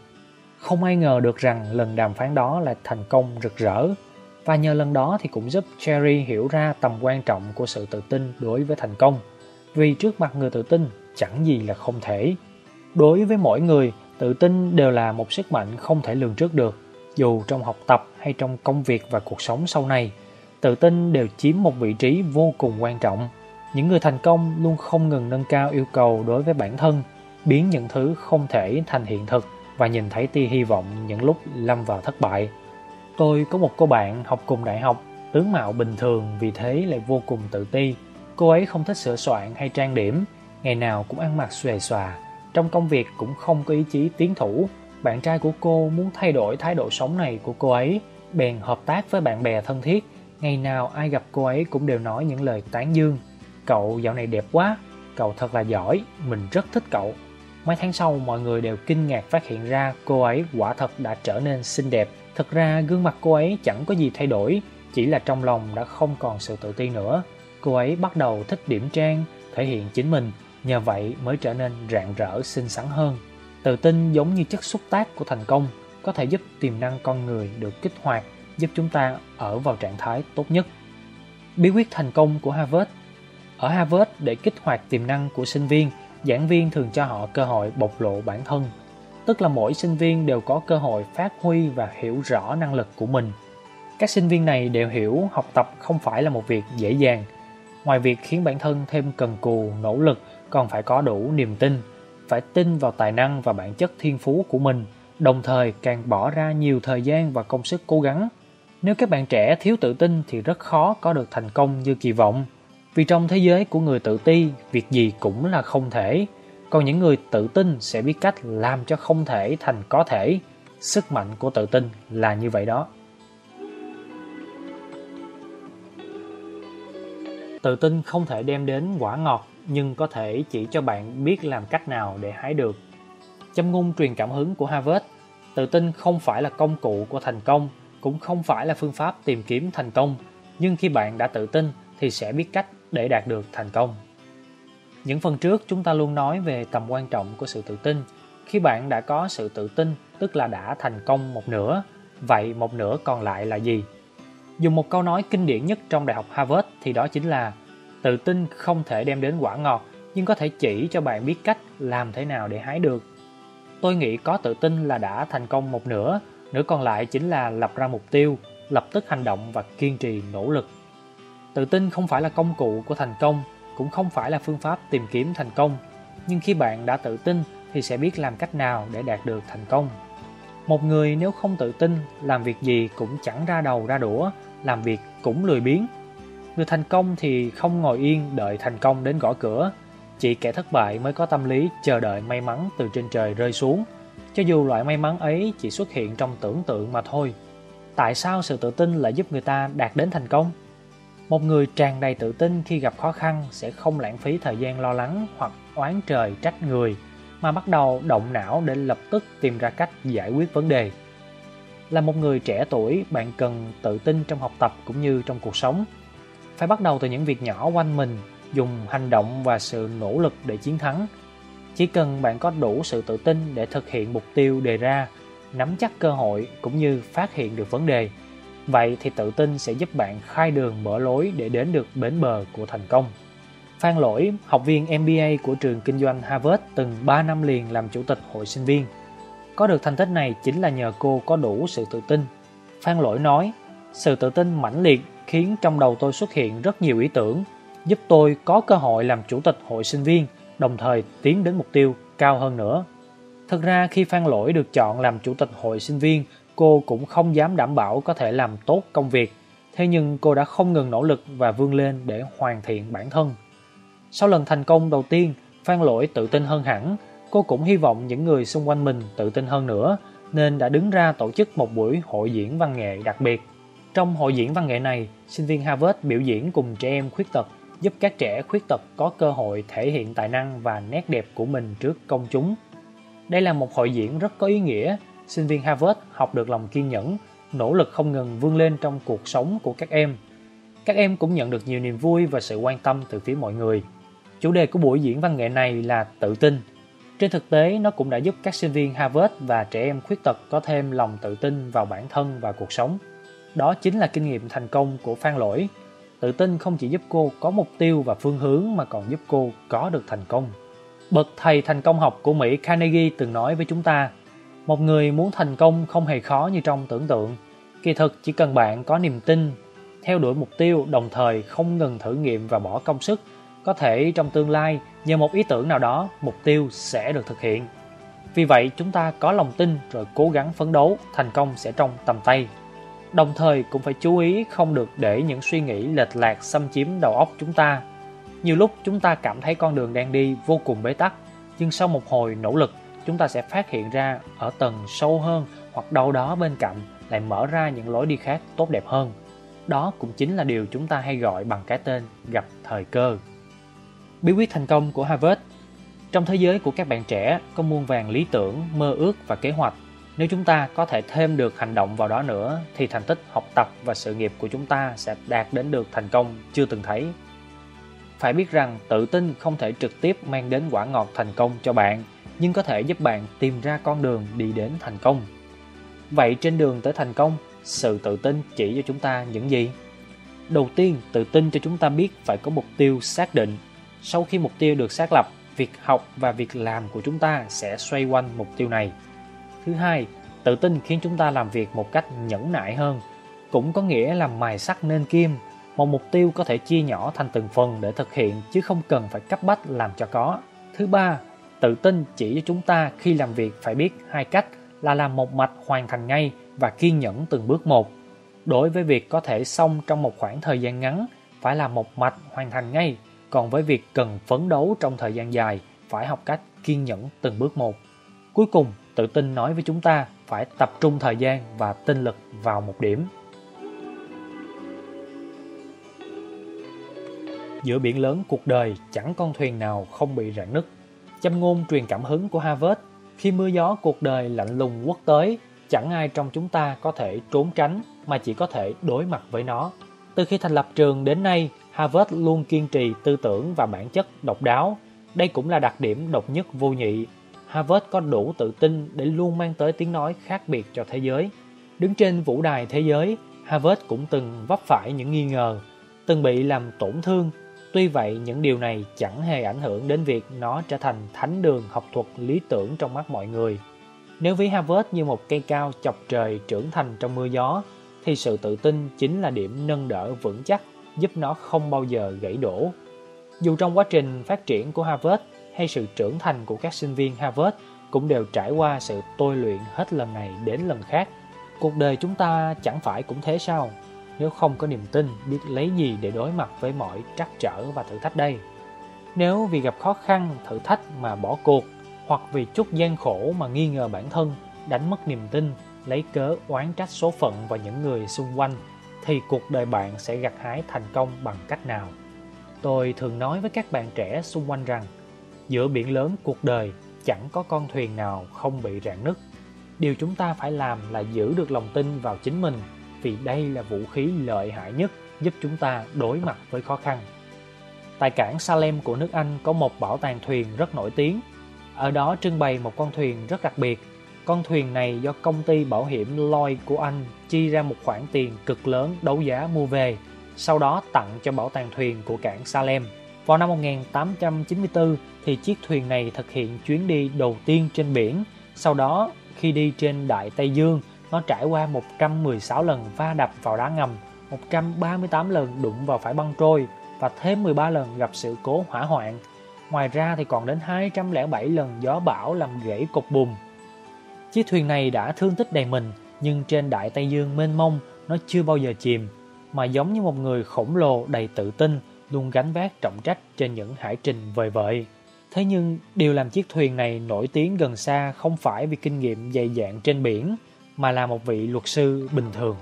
Không ai ngờ được rằng lần đàm phán đó là thành công rực rỡ, và nhờ lần đó thì cũng giúp Cherry hiểu ra tầm quan trọng của sự tự tin đối với thành công. Vì trước mặt người tự tin, chẳng gì là không thể. Đối với mỗi người, tự tin đều là một sức mạnh không thể lường trước được. Dù trong học tập hay trong công việc và cuộc sống sau này, tự tin đều chiếm một vị trí vô cùng quan trọng. Những người thành công luôn không ngừng nâng cao yêu cầu đối với bản thân, biến những thứ không thể thành hiện thực và nhìn thấy tia hy vọng những lúc lâm vào thất bại. Tôi có một cô bạn học cùng đại học, tướng mạo bình thường vì thế lại vô cùng tự ti. Cô ấy không thích sửa soạn hay trang điểm, ngày nào cũng ăn mặc xuề xòa, trong công việc cũng không có ý chí tiến thủ. Bạn trai của cô muốn thay đổi thái độ sống này của cô ấy, bèn hợp tác với bạn bè thân thiết. Ngày nào ai gặp cô ấy cũng đều nói những lời tán dương. Cậu dạo này đẹp quá, cậu thật là giỏi, mình rất thích cậu. Mấy tháng sau mọi người đều kinh ngạc phát hiện ra cô ấy quả thật đã trở nên xinh đẹp. Thật ra gương mặt cô ấy chẳng có gì thay đổi, chỉ là trong lòng đã không còn sự tự ti nữa. Cô ấy bắt đầu thích điểm trang, thể hiện chính mình nhờ vậy mới trở nên rạng rỡ xinh xắn hơn. Tự tin giống như chất xúc tác của thành công, có thể giúp tiềm năng con người được kích hoạt, giúp chúng ta ở vào trạng thái tốt nhất. Bí quyết thành công của Harvard Ở Harvard, để kích hoạt tiềm năng của sinh viên, giảng viên thường cho họ cơ hội bộc lộ bản thân. Tức là mỗi sinh viên đều có cơ hội phát huy và hiểu rõ năng lực của mình. Các sinh viên này đều hiểu học tập không phải là một việc dễ dàng. Ngoài việc khiến bản thân thêm cần cù, nỗ lực còn phải có đủ niềm tin, phải tin vào tài năng và bản chất thiên phú của mình, đồng thời càng bỏ ra nhiều thời gian và công sức cố gắng. Nếu các bạn trẻ thiếu tự tin thì rất khó có được thành công như kỳ vọng. Vì trong thế giới của người tự ti, việc gì cũng là không thể. Còn những người tự tin sẽ biết cách làm cho không thể thành có thể. Sức mạnh của tự tin là như vậy đó. Tự tin không thể đem đến quả ngọt nhưng có thể chỉ cho bạn biết làm cách nào để hái được. Châm ngôn truyền cảm hứng của Harvard Tự tin không phải là công cụ của thành công, cũng không phải là phương pháp tìm kiếm thành công, nhưng khi bạn đã tự tin thì sẽ biết cách để đạt được thành công. Những phần trước chúng ta luôn nói về tầm quan trọng của sự tự tin. Khi bạn đã có sự tự tin, tức là đã thành công một nửa, vậy một nửa còn lại là gì? Dùng một câu nói kinh điển nhất trong Đại học Harvard thì đó chính là Tự tin không thể đem đến quả ngọt, nhưng có thể chỉ cho bạn biết cách làm thế nào để hái được. Tôi nghĩ có tự tin là đã thành công một nửa, nửa còn lại chính là lập ra mục tiêu, lập tức hành động và kiên trì nỗ lực. Tự tin không phải là công cụ của thành công, cũng không phải là phương pháp tìm kiếm thành công. Nhưng khi bạn đã tự tin thì sẽ biết làm cách nào để đạt được thành công. Một người nếu không tự tin, làm việc gì cũng chẳng ra đầu ra đũa, làm việc cũng lười biếng. Người thành công thì không ngồi yên đợi thành công đến gõ cửa, chỉ kẻ thất bại mới có tâm lý chờ đợi may mắn từ trên trời rơi xuống, cho dù loại may mắn ấy chỉ xuất hiện trong tưởng tượng mà thôi. Tại sao sự tự tin lại giúp người ta đạt đến thành công? Một người tràn đầy tự tin khi gặp khó khăn sẽ không lãng phí thời gian lo lắng hoặc oán trời trách người, mà bắt đầu động não để lập tức tìm ra cách giải quyết vấn đề. Là một người trẻ tuổi, bạn cần tự tin trong học tập cũng như trong cuộc sống. Phải bắt đầu từ những việc nhỏ quanh mình, dùng hành động và sự nỗ lực để chiến thắng. Chỉ cần bạn có đủ sự tự tin để thực hiện mục tiêu đề ra, nắm chắc cơ hội cũng như phát hiện được vấn đề. Vậy thì tự tin sẽ giúp bạn khai đường mở lối để đến được bến bờ của thành công. Phan Lỗi, học viên MBA của trường kinh doanh Harvard từng 3 năm liền làm chủ tịch hội sinh viên. Có được thành tích này chính là nhờ cô có đủ sự tự tin. Phan Lỗi nói, sự tự tin mãnh liệt khiến trong đầu tôi xuất hiện rất nhiều ý tưởng, giúp tôi có cơ hội làm chủ tịch hội sinh viên, đồng thời tiến đến mục tiêu cao hơn nữa. Thực ra khi Phan Lỗi được chọn làm chủ tịch hội sinh viên, cô cũng không dám đảm bảo có thể làm tốt công việc. Thế nhưng cô đã không ngừng nỗ lực và vươn lên để hoàn thiện bản thân. Sau lần thành công đầu tiên, Phan Lỗi tự tin hơn hẳn. Cô cũng hy vọng những người xung quanh mình tự tin hơn nữa, nên đã đứng ra tổ chức một buổi hội diễn văn nghệ đặc biệt. Trong hội diễn văn nghệ này, sinh viên Harvard biểu diễn cùng trẻ em khuyết tật, giúp các trẻ khuyết tật có cơ hội thể hiện tài năng và nét đẹp của mình trước công chúng. Đây là một hội diễn rất có ý nghĩa, sinh viên Harvard học được lòng kiên nhẫn, nỗ lực không ngừng vươn lên trong cuộc sống của các em. Các em cũng nhận được nhiều niềm vui và sự quan tâm từ phía mọi người. Chủ đề của buổi diễn văn nghệ này là tự tin. Trên thực tế, nó cũng đã giúp các sinh viên Harvard và trẻ em khuyết tật có thêm lòng tự tin vào bản thân và cuộc sống. Đó chính là kinh nghiệm thành công của Phan Lỗi. Tự tin không chỉ giúp cô có mục tiêu và phương hướng mà còn giúp cô có được thành công. Bậc thầy thành công học của Mỹ Carnegie từng nói với chúng ta, một người muốn thành công không hề khó như trong tưởng tượng. Kỳ thực chỉ cần bạn có niềm tin, theo đuổi mục tiêu đồng thời không ngừng thử nghiệm và bỏ công sức có thể trong tương lai, nhờ một ý tưởng nào đó, mục tiêu sẽ được thực hiện. Vì vậy, chúng ta có lòng tin rồi cố gắng phấn đấu, thành công sẽ trong tầm tay. Đồng thời cũng phải chú ý không được để những suy nghĩ lệch lạc xâm chiếm đầu óc chúng ta. Nhiều lúc chúng ta cảm thấy con đường đang đi vô cùng bế tắc, nhưng sau một hồi nỗ lực, chúng ta sẽ phát hiện ra ở tầng sâu hơn hoặc đâu đó bên cạnh lại mở ra những lối đi khác tốt đẹp hơn. Đó cũng chính là điều chúng ta hay gọi bằng cái tên gặp thời cơ. Bí quyết thành công của Harvard Trong thế giới của các bạn trẻ có muôn vàng lý tưởng, mơ ước và kế hoạch. Nếu chúng ta có thể thêm được hành động vào đó nữa thì thành tích học tập và sự nghiệp của chúng ta sẽ đạt đến được thành công chưa từng thấy. Phải biết rằng tự tin không thể trực tiếp mang đến quả ngọt thành công cho bạn, nhưng có thể giúp bạn tìm ra con đường đi đến thành công. Vậy trên đường tới thành công, sự tự tin chỉ cho chúng ta những gì? Đầu tiên, tự tin cho chúng ta biết phải có mục tiêu xác định sau khi mục tiêu được xác lập, việc học và việc làm của chúng ta sẽ xoay quanh mục tiêu này. Thứ hai, tự tin khiến chúng ta làm việc một cách nhẫn nại hơn, cũng có nghĩa là mài sắt nên kim. Một mục tiêu có thể chia nhỏ thành từng phần để thực hiện chứ không cần phải cấp bách làm cho có. Thứ ba, tự tin chỉ cho chúng ta khi làm việc phải biết hai cách là làm một mạch hoàn thành ngay và kiên nhẫn từng bước một. Đối với việc có thể xong trong một khoảng thời gian ngắn, phải làm một mạch hoàn thành ngay còn với việc cần phấn đấu trong thời gian dài, phải học cách kiên nhẫn từng bước một. Cuối cùng, tự tin nói với chúng ta phải tập trung thời gian và tinh lực vào một điểm. Giữa biển lớn cuộc đời chẳng con thuyền nào không bị rạn nứt. Châm ngôn truyền cảm hứng của Harvard khi mưa gió cuộc đời lạnh lùng quất tới, chẳng ai trong chúng ta có thể trốn tránh mà chỉ có thể đối mặt với nó. Từ khi thành lập trường đến nay, Harvard luôn kiên trì tư tưởng và bản chất độc đáo. Đây cũng là đặc điểm độc nhất vô nhị. Harvard có đủ tự tin để luôn mang tới tiếng nói khác biệt cho thế giới. Đứng trên vũ đài thế giới, Harvard cũng từng vấp phải những nghi ngờ, từng bị làm tổn thương. Tuy vậy, những điều này chẳng hề ảnh hưởng đến việc nó trở thành thánh đường học thuật lý tưởng trong mắt mọi người. Nếu ví Harvard như một cây cao chọc trời trưởng thành trong mưa gió, thì sự tự tin chính là điểm nâng đỡ vững chắc giúp nó không bao giờ gãy đổ. Dù trong quá trình phát triển của Harvard, hay sự trưởng thành của các sinh viên Harvard cũng đều trải qua sự tôi luyện hết lần này đến lần khác. Cuộc đời chúng ta chẳng phải cũng thế sao? Nếu không có niềm tin, biết lấy gì để đối mặt với mọi trắc trở và thử thách đây? Nếu vì gặp khó khăn, thử thách mà bỏ cuộc, hoặc vì chút gian khổ mà nghi ngờ bản thân, đánh mất niềm tin, lấy cớ oán trách số phận và những người xung quanh, thì cuộc đời bạn sẽ gặt hái thành công bằng cách nào? Tôi thường nói với các bạn trẻ xung quanh rằng, giữa biển lớn cuộc đời chẳng có con thuyền nào không bị rạn nứt. Điều chúng ta phải làm là giữ được lòng tin vào chính mình, vì đây là vũ khí lợi hại nhất giúp chúng ta đối mặt với khó khăn. Tại cảng Salem của nước Anh có một bảo tàng thuyền rất nổi tiếng. Ở đó trưng bày một con thuyền rất đặc biệt. Con thuyền này do công ty bảo hiểm Lloyd của Anh chi ra một khoản tiền cực lớn đấu giá mua về, sau đó tặng cho bảo tàng thuyền của cảng Salem. Vào năm 1894 thì chiếc thuyền này thực hiện chuyến đi đầu tiên trên biển. Sau đó khi đi trên Đại Tây Dương, nó trải qua 116 lần va đập vào đá ngầm, 138 lần đụng vào phải băng trôi và thêm 13 lần gặp sự cố hỏa hoạn. Ngoài ra thì còn đến 207 lần gió bão làm gãy cột bùm. Chiếc thuyền này đã thương tích đầy mình, nhưng trên Đại Tây Dương mênh mông, nó chưa bao giờ chìm, mà giống như một người khổng lồ đầy tự tin, luôn gánh vác trọng trách trên những hải trình vời vợi. Thế nhưng, điều làm chiếc thuyền này nổi tiếng gần xa không phải vì kinh nghiệm dày dạn trên biển, mà là một vị luật sư bình thường.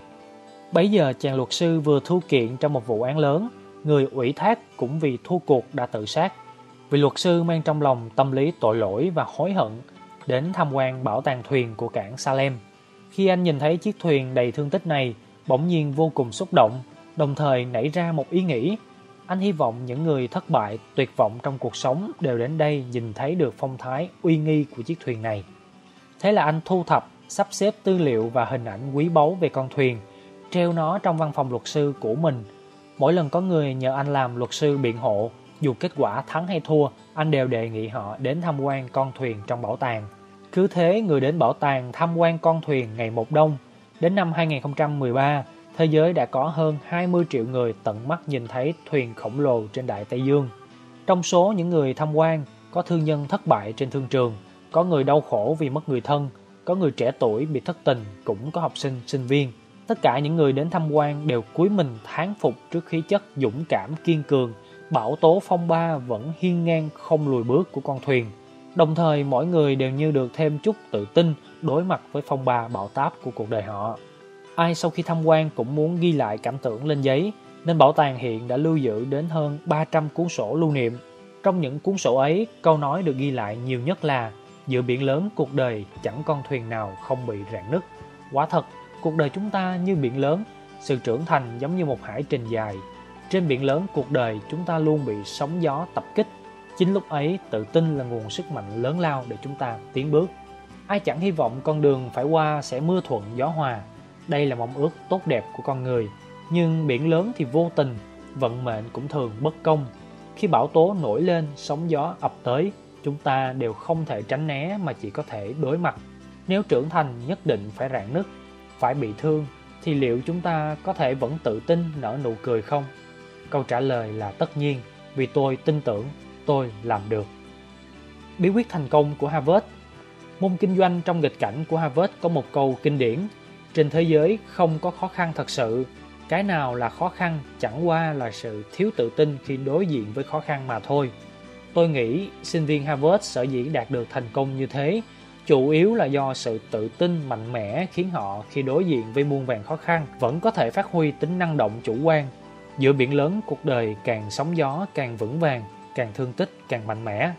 Bấy giờ chàng luật sư vừa thu kiện trong một vụ án lớn, người ủy thác cũng vì thua cuộc đã tự sát. Vị luật sư mang trong lòng tâm lý tội lỗi và hối hận đến tham quan bảo tàng thuyền của cảng Salem. Khi anh nhìn thấy chiếc thuyền đầy thương tích này, bỗng nhiên vô cùng xúc động, đồng thời nảy ra một ý nghĩ. Anh hy vọng những người thất bại, tuyệt vọng trong cuộc sống đều đến đây nhìn thấy được phong thái uy nghi của chiếc thuyền này. Thế là anh thu thập, sắp xếp tư liệu và hình ảnh quý báu về con thuyền, treo nó trong văn phòng luật sư của mình – Mỗi lần có người nhờ anh làm luật sư biện hộ, dù kết quả thắng hay thua, anh đều đề nghị họ đến tham quan con thuyền trong bảo tàng. Cứ thế người đến bảo tàng tham quan con thuyền ngày một đông. Đến năm 2013, thế giới đã có hơn 20 triệu người tận mắt nhìn thấy thuyền khổng lồ trên Đại Tây Dương. Trong số những người tham quan, có thương nhân thất bại trên thương trường, có người đau khổ vì mất người thân, có người trẻ tuổi bị thất tình, cũng có học sinh, sinh viên. Tất cả những người đến tham quan đều cúi mình thán phục trước khí chất dũng cảm kiên cường, bảo tố phong ba vẫn hiên ngang không lùi bước của con thuyền. Đồng thời mỗi người đều như được thêm chút tự tin đối mặt với phong ba bão táp của cuộc đời họ. Ai sau khi tham quan cũng muốn ghi lại cảm tưởng lên giấy, nên bảo tàng hiện đã lưu giữ đến hơn 300 cuốn sổ lưu niệm. Trong những cuốn sổ ấy, câu nói được ghi lại nhiều nhất là giữa biển lớn cuộc đời chẳng con thuyền nào không bị rạn nứt. Quả thật, Cuộc đời chúng ta như biển lớn, sự trưởng thành giống như một hải trình dài. Trên biển lớn cuộc đời chúng ta luôn bị sóng gió tập kích. Chính lúc ấy tự tin là nguồn sức mạnh lớn lao để chúng ta tiến bước. Ai chẳng hy vọng con đường phải qua sẽ mưa thuận gió hòa. Đây là mong ước tốt đẹp của con người. Nhưng biển lớn thì vô tình, vận mệnh cũng thường bất công. Khi bão tố nổi lên, sóng gió ập tới, chúng ta đều không thể tránh né mà chỉ có thể đối mặt. Nếu trưởng thành nhất định phải rạn nứt, phải bị thương thì liệu chúng ta có thể vẫn tự tin nở nụ cười không? Câu trả lời là tất nhiên, vì tôi tin tưởng tôi làm được. Bí quyết thành công của Harvard Môn kinh doanh trong nghịch cảnh của Harvard có một câu kinh điển trên thế giới không có khó khăn thật sự Cái nào là khó khăn chẳng qua là sự thiếu tự tin khi đối diện với khó khăn mà thôi Tôi nghĩ sinh viên Harvard sở dĩ đạt được thành công như thế chủ yếu là do sự tự tin mạnh mẽ khiến họ khi đối diện với muôn vàn khó khăn vẫn có thể phát huy tính năng động chủ quan. Giữa biển lớn, cuộc đời càng sóng gió, càng vững vàng, càng thương tích, càng mạnh mẽ.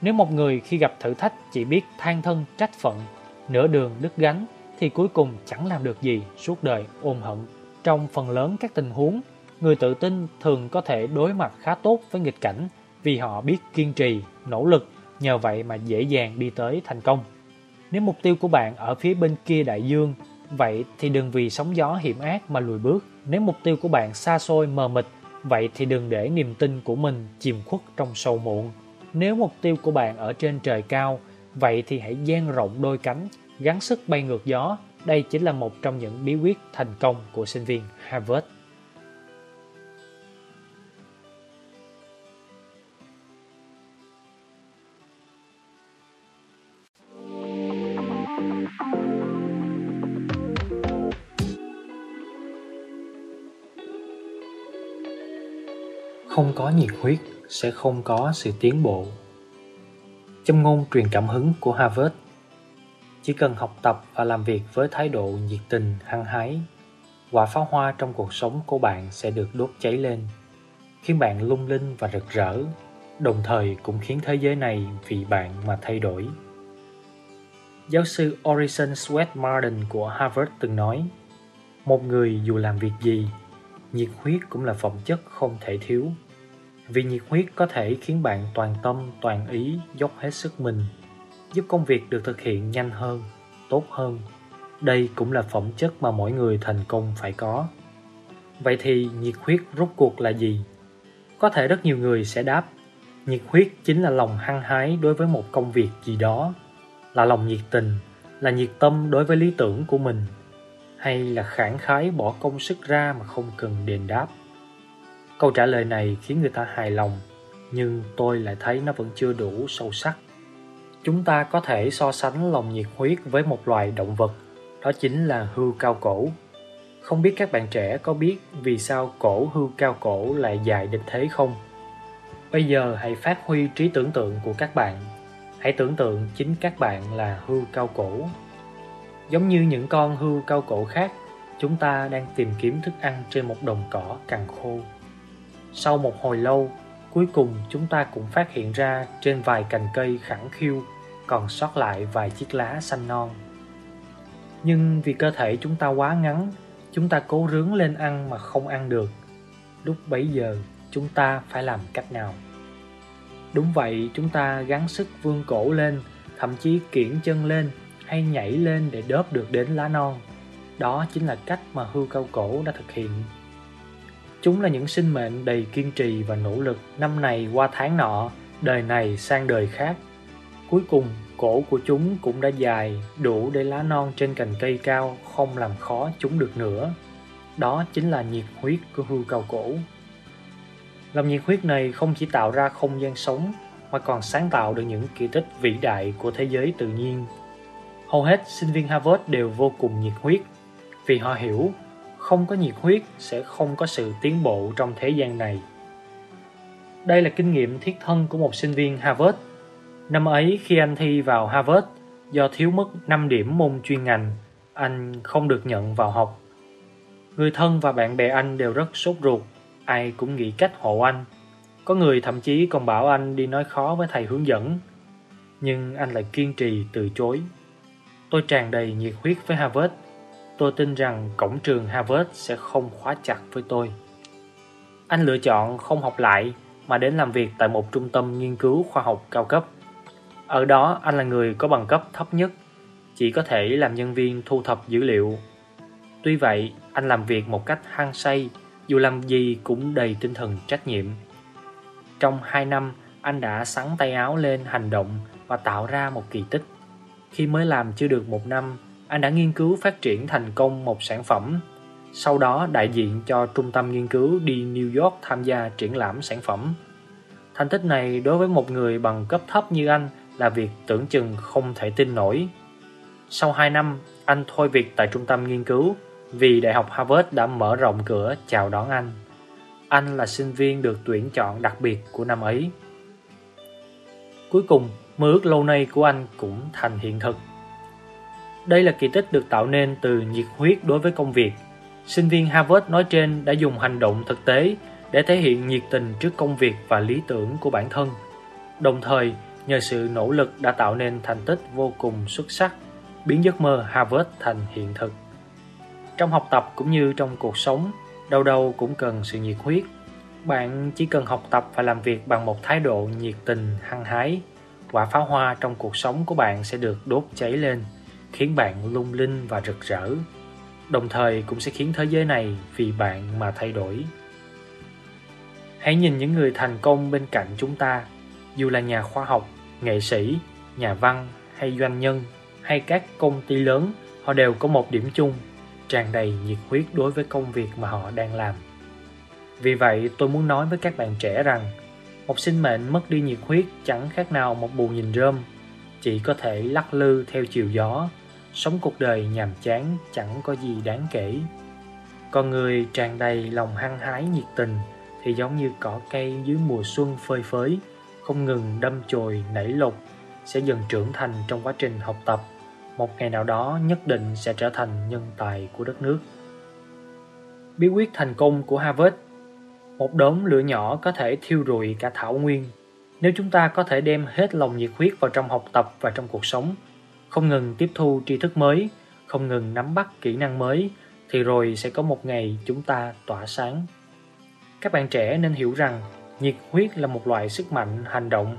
Nếu một người khi gặp thử thách chỉ biết than thân trách phận, nửa đường đứt gánh, thì cuối cùng chẳng làm được gì suốt đời ôm hận. Trong phần lớn các tình huống, người tự tin thường có thể đối mặt khá tốt với nghịch cảnh vì họ biết kiên trì, nỗ lực nhờ vậy mà dễ dàng đi tới thành công. Nếu mục tiêu của bạn ở phía bên kia đại dương, vậy thì đừng vì sóng gió hiểm ác mà lùi bước. Nếu mục tiêu của bạn xa xôi mờ mịt, vậy thì đừng để niềm tin của mình chìm khuất trong sâu muộn. Nếu mục tiêu của bạn ở trên trời cao, vậy thì hãy dang rộng đôi cánh, gắn sức bay ngược gió, đây chính là một trong những bí quyết thành công của sinh viên Harvard. không có nhiệt huyết sẽ không có sự tiến bộ. Châm ngôn truyền cảm hứng của Harvard chỉ cần học tập và làm việc với thái độ nhiệt tình, hăng hái, quả pháo hoa trong cuộc sống của bạn sẽ được đốt cháy lên, khiến bạn lung linh và rực rỡ, đồng thời cũng khiến thế giới này vì bạn mà thay đổi. Giáo sư Orison Swett Martin của Harvard từng nói, một người dù làm việc gì, nhiệt huyết cũng là phẩm chất không thể thiếu. Vì nhiệt huyết có thể khiến bạn toàn tâm, toàn ý, dốc hết sức mình, giúp công việc được thực hiện nhanh hơn, tốt hơn. Đây cũng là phẩm chất mà mỗi người thành công phải có. Vậy thì nhiệt huyết rốt cuộc là gì? Có thể rất nhiều người sẽ đáp, nhiệt huyết chính là lòng hăng hái đối với một công việc gì đó, là lòng nhiệt tình, là nhiệt tâm đối với lý tưởng của mình hay là khẳng khái bỏ công sức ra mà không cần đền đáp câu trả lời này khiến người ta hài lòng nhưng tôi lại thấy nó vẫn chưa đủ sâu sắc chúng ta có thể so sánh lòng nhiệt huyết với một loài động vật đó chính là hươu cao cổ. Không biết các bạn trẻ có biết vì sao cổ hươu cao cổ lại dài đến thế không? Bây giờ hãy phát huy trí tưởng tượng của các bạn. Hãy tưởng tượng chính các bạn là hươu cao cổ. Giống như những con hươu cao cổ khác, chúng ta đang tìm kiếm thức ăn trên một đồng cỏ cằn khô. Sau một hồi lâu, cuối cùng chúng ta cũng phát hiện ra trên vài cành cây khẳng khiu còn sót lại vài chiếc lá xanh non. Nhưng vì cơ thể chúng ta quá ngắn, chúng ta cố rướng lên ăn mà không ăn được. Lúc bấy giờ, chúng ta phải làm cách nào? Đúng vậy, chúng ta gắng sức vươn cổ lên, thậm chí kiển chân lên hay nhảy lên để đớp được đến lá non. Đó chính là cách mà hưu cao cổ đã thực hiện. Chúng là những sinh mệnh đầy kiên trì và nỗ lực năm này qua tháng nọ, đời này sang đời khác. Cuối cùng, cổ của chúng cũng đã dài, đủ để lá non trên cành cây cao không làm khó chúng được nữa. Đó chính là nhiệt huyết của hươu cao cổ. Lòng nhiệt huyết này không chỉ tạo ra không gian sống, mà còn sáng tạo được những kỳ tích vĩ đại của thế giới tự nhiên Hầu hết sinh viên Harvard đều vô cùng nhiệt huyết vì họ hiểu không có nhiệt huyết sẽ không có sự tiến bộ trong thế gian này. Đây là kinh nghiệm thiết thân của một sinh viên Harvard. Năm ấy khi anh thi vào Harvard, do thiếu mất 5 điểm môn chuyên ngành, anh không được nhận vào học. Người thân và bạn bè anh đều rất sốt ruột, ai cũng nghĩ cách hộ anh. Có người thậm chí còn bảo anh đi nói khó với thầy hướng dẫn. Nhưng anh lại kiên trì từ chối. Tôi tràn đầy nhiệt huyết với Harvard. Tôi tin rằng cổng trường Harvard sẽ không khóa chặt với tôi. Anh lựa chọn không học lại mà đến làm việc tại một trung tâm nghiên cứu khoa học cao cấp. Ở đó anh là người có bằng cấp thấp nhất, chỉ có thể làm nhân viên thu thập dữ liệu. Tuy vậy, anh làm việc một cách hăng say, dù làm gì cũng đầy tinh thần trách nhiệm. Trong 2 năm, anh đã sắn tay áo lên hành động và tạo ra một kỳ tích. Khi mới làm chưa được một năm, anh đã nghiên cứu phát triển thành công một sản phẩm. Sau đó đại diện cho trung tâm nghiên cứu đi New York tham gia triển lãm sản phẩm. Thành tích này đối với một người bằng cấp thấp như anh là việc tưởng chừng không thể tin nổi. Sau 2 năm, anh thôi việc tại trung tâm nghiên cứu vì Đại học Harvard đã mở rộng cửa chào đón anh. Anh là sinh viên được tuyển chọn đặc biệt của năm ấy. Cuối cùng, mơ ước lâu nay của anh cũng thành hiện thực. Đây là kỳ tích được tạo nên từ nhiệt huyết đối với công việc. Sinh viên Harvard nói trên đã dùng hành động thực tế để thể hiện nhiệt tình trước công việc và lý tưởng của bản thân. Đồng thời, nhờ sự nỗ lực đã tạo nên thành tích vô cùng xuất sắc, biến giấc mơ Harvard thành hiện thực. Trong học tập cũng như trong cuộc sống, đâu đâu cũng cần sự nhiệt huyết. Bạn chỉ cần học tập và làm việc bằng một thái độ nhiệt tình, hăng hái, quả pháo hoa trong cuộc sống của bạn sẽ được đốt cháy lên, khiến bạn lung linh và rực rỡ. Đồng thời cũng sẽ khiến thế giới này vì bạn mà thay đổi. Hãy nhìn những người thành công bên cạnh chúng ta, dù là nhà khoa học, nghệ sĩ, nhà văn hay doanh nhân hay các công ty lớn, họ đều có một điểm chung, tràn đầy nhiệt huyết đối với công việc mà họ đang làm. Vì vậy, tôi muốn nói với các bạn trẻ rằng một sinh mệnh mất đi nhiệt huyết chẳng khác nào một bù nhìn rơm, chỉ có thể lắc lư theo chiều gió, sống cuộc đời nhàm chán chẳng có gì đáng kể. Con người tràn đầy lòng hăng hái nhiệt tình thì giống như cỏ cây dưới mùa xuân phơi phới, không ngừng đâm chồi nảy lục, sẽ dần trưởng thành trong quá trình học tập. Một ngày nào đó nhất định sẽ trở thành nhân tài của đất nước. Bí quyết thành công của Harvard Một đốm lửa nhỏ có thể thiêu rụi cả thảo nguyên. Nếu chúng ta có thể đem hết lòng nhiệt huyết vào trong học tập và trong cuộc sống, không ngừng tiếp thu tri thức mới, không ngừng nắm bắt kỹ năng mới, thì rồi sẽ có một ngày chúng ta tỏa sáng. Các bạn trẻ nên hiểu rằng nhiệt huyết là một loại sức mạnh hành động.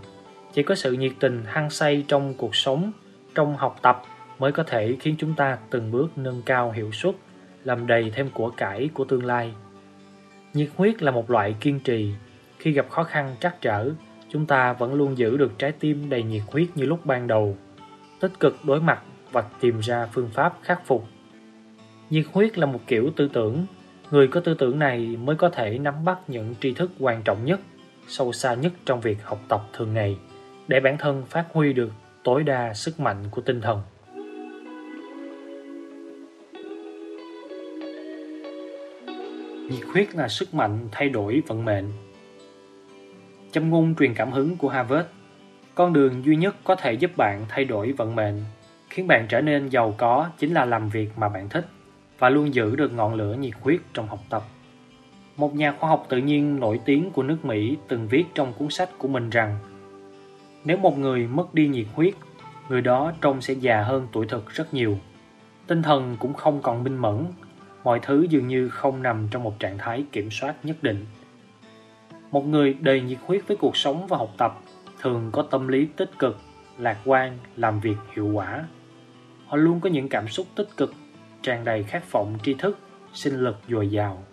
Chỉ có sự nhiệt tình hăng say trong cuộc sống, trong học tập mới có thể khiến chúng ta từng bước nâng cao hiệu suất, làm đầy thêm của cải của tương lai. Nhiệt huyết là một loại kiên trì. Khi gặp khó khăn trắc trở, chúng ta vẫn luôn giữ được trái tim đầy nhiệt huyết như lúc ban đầu. Tích cực đối mặt và tìm ra phương pháp khắc phục. Nhiệt huyết là một kiểu tư tưởng. Người có tư tưởng này mới có thể nắm bắt những tri thức quan trọng nhất, sâu xa nhất trong việc học tập thường ngày, để bản thân phát huy được tối đa sức mạnh của tinh thần. Nhiệt huyết là sức mạnh thay đổi vận mệnh. Châm ngôn truyền cảm hứng của Harvard con đường duy nhất có thể giúp bạn thay đổi vận mệnh, khiến bạn trở nên giàu có chính là làm việc mà bạn thích và luôn giữ được ngọn lửa nhiệt huyết trong học tập. Một nhà khoa học tự nhiên nổi tiếng của nước Mỹ từng viết trong cuốn sách của mình rằng nếu một người mất đi nhiệt huyết, người đó trông sẽ già hơn tuổi thực rất nhiều. Tinh thần cũng không còn minh mẫn, mọi thứ dường như không nằm trong một trạng thái kiểm soát nhất định. Một người đầy nhiệt huyết với cuộc sống và học tập thường có tâm lý tích cực, lạc quan, làm việc hiệu quả. Họ luôn có những cảm xúc tích cực tràn đầy khát vọng tri thức, sinh lực dồi dào.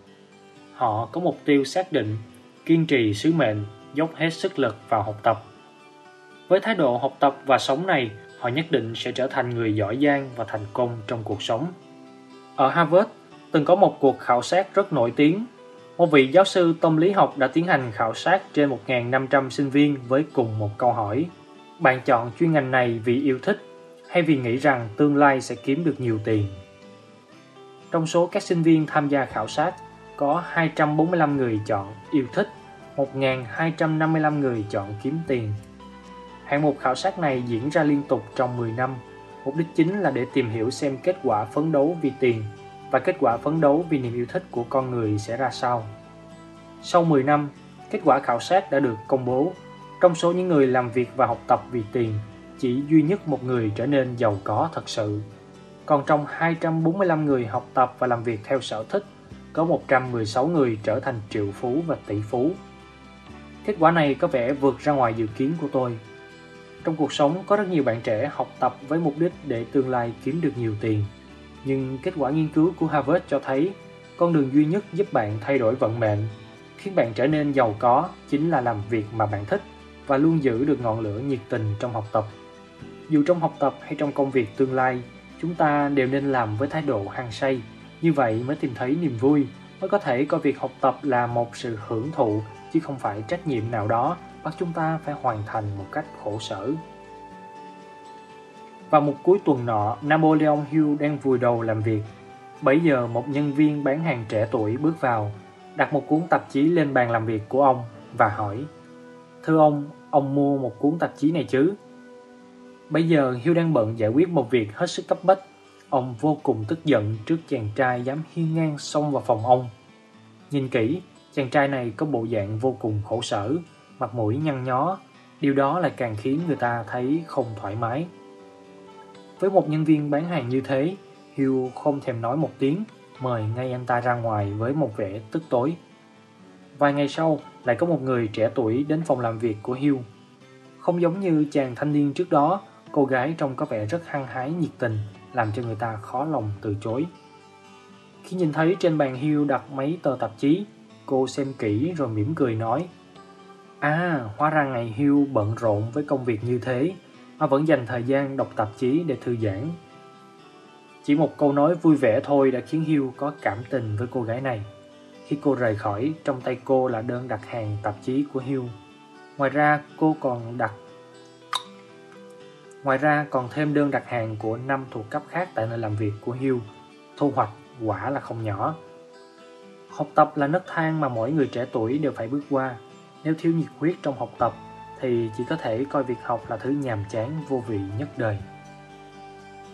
Họ có mục tiêu xác định, kiên trì sứ mệnh, dốc hết sức lực vào học tập. Với thái độ học tập và sống này, họ nhất định sẽ trở thành người giỏi giang và thành công trong cuộc sống. Ở Harvard, từng có một cuộc khảo sát rất nổi tiếng. Một vị giáo sư tâm lý học đã tiến hành khảo sát trên 1.500 sinh viên với cùng một câu hỏi. Bạn chọn chuyên ngành này vì yêu thích hay vì nghĩ rằng tương lai sẽ kiếm được nhiều tiền? Trong số các sinh viên tham gia khảo sát, có 245 người chọn yêu thích, 1.255 người chọn kiếm tiền. Hạng mục khảo sát này diễn ra liên tục trong 10 năm. Mục đích chính là để tìm hiểu xem kết quả phấn đấu vì tiền và kết quả phấn đấu vì niềm yêu thích của con người sẽ ra sao. Sau 10 năm, kết quả khảo sát đã được công bố. Trong số những người làm việc và học tập vì tiền, chỉ duy nhất một người trở nên giàu có thật sự còn trong 245 người học tập và làm việc theo sở thích, có 116 người trở thành triệu phú và tỷ phú. Kết quả này có vẻ vượt ra ngoài dự kiến của tôi. Trong cuộc sống có rất nhiều bạn trẻ học tập với mục đích để tương lai kiếm được nhiều tiền. Nhưng kết quả nghiên cứu của Harvard cho thấy con đường duy nhất giúp bạn thay đổi vận mệnh, khiến bạn trở nên giàu có chính là làm việc mà bạn thích và luôn giữ được ngọn lửa nhiệt tình trong học tập. Dù trong học tập hay trong công việc tương lai, chúng ta đều nên làm với thái độ hăng say như vậy mới tìm thấy niềm vui mới có thể coi việc học tập là một sự hưởng thụ chứ không phải trách nhiệm nào đó bắt chúng ta phải hoàn thành một cách khổ sở vào một cuối tuần nọ napoleon hill đang vùi đầu làm việc bấy giờ một nhân viên bán hàng trẻ tuổi bước vào đặt một cuốn tạp chí lên bàn làm việc của ông và hỏi thưa ông ông mua một cuốn tạp chí này chứ Bây giờ Hiếu đang bận giải quyết một việc hết sức cấp bách. Ông vô cùng tức giận trước chàng trai dám hiên ngang xông vào phòng ông. Nhìn kỹ, chàng trai này có bộ dạng vô cùng khổ sở, mặt mũi nhăn nhó. Điều đó lại càng khiến người ta thấy không thoải mái. Với một nhân viên bán hàng như thế, Hugh không thèm nói một tiếng, mời ngay anh ta ra ngoài với một vẻ tức tối. Vài ngày sau, lại có một người trẻ tuổi đến phòng làm việc của Hugh. Không giống như chàng thanh niên trước đó, Cô gái trông có vẻ rất hăng hái nhiệt tình, làm cho người ta khó lòng từ chối. Khi nhìn thấy trên bàn Hill đặt mấy tờ tạp chí, cô xem kỹ rồi mỉm cười nói À, hóa ra ngày Hill bận rộn với công việc như thế, mà vẫn dành thời gian đọc tạp chí để thư giãn. Chỉ một câu nói vui vẻ thôi đã khiến Hill có cảm tình với cô gái này. Khi cô rời khỏi, trong tay cô là đơn đặt hàng tạp chí của Hill. Ngoài ra, cô còn đặt Ngoài ra còn thêm đơn đặt hàng của năm thuộc cấp khác tại nơi làm việc của Hill. Thu hoạch quả là không nhỏ. Học tập là nấc thang mà mỗi người trẻ tuổi đều phải bước qua. Nếu thiếu nhiệt huyết trong học tập thì chỉ có thể coi việc học là thứ nhàm chán vô vị nhất đời.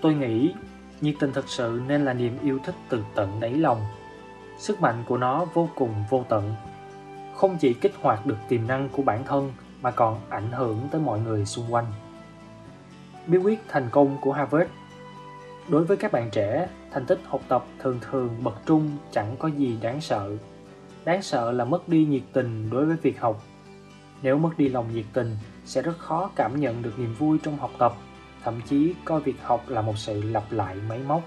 Tôi nghĩ nhiệt tình thực sự nên là niềm yêu thích từ tận đáy lòng. Sức mạnh của nó vô cùng vô tận. Không chỉ kích hoạt được tiềm năng của bản thân mà còn ảnh hưởng tới mọi người xung quanh. Bí quyết thành công của Harvard Đối với các bạn trẻ, thành tích học tập thường thường bậc trung chẳng có gì đáng sợ. Đáng sợ là mất đi nhiệt tình đối với việc học. Nếu mất đi lòng nhiệt tình, sẽ rất khó cảm nhận được niềm vui trong học tập, thậm chí coi việc học là một sự lặp lại máy móc.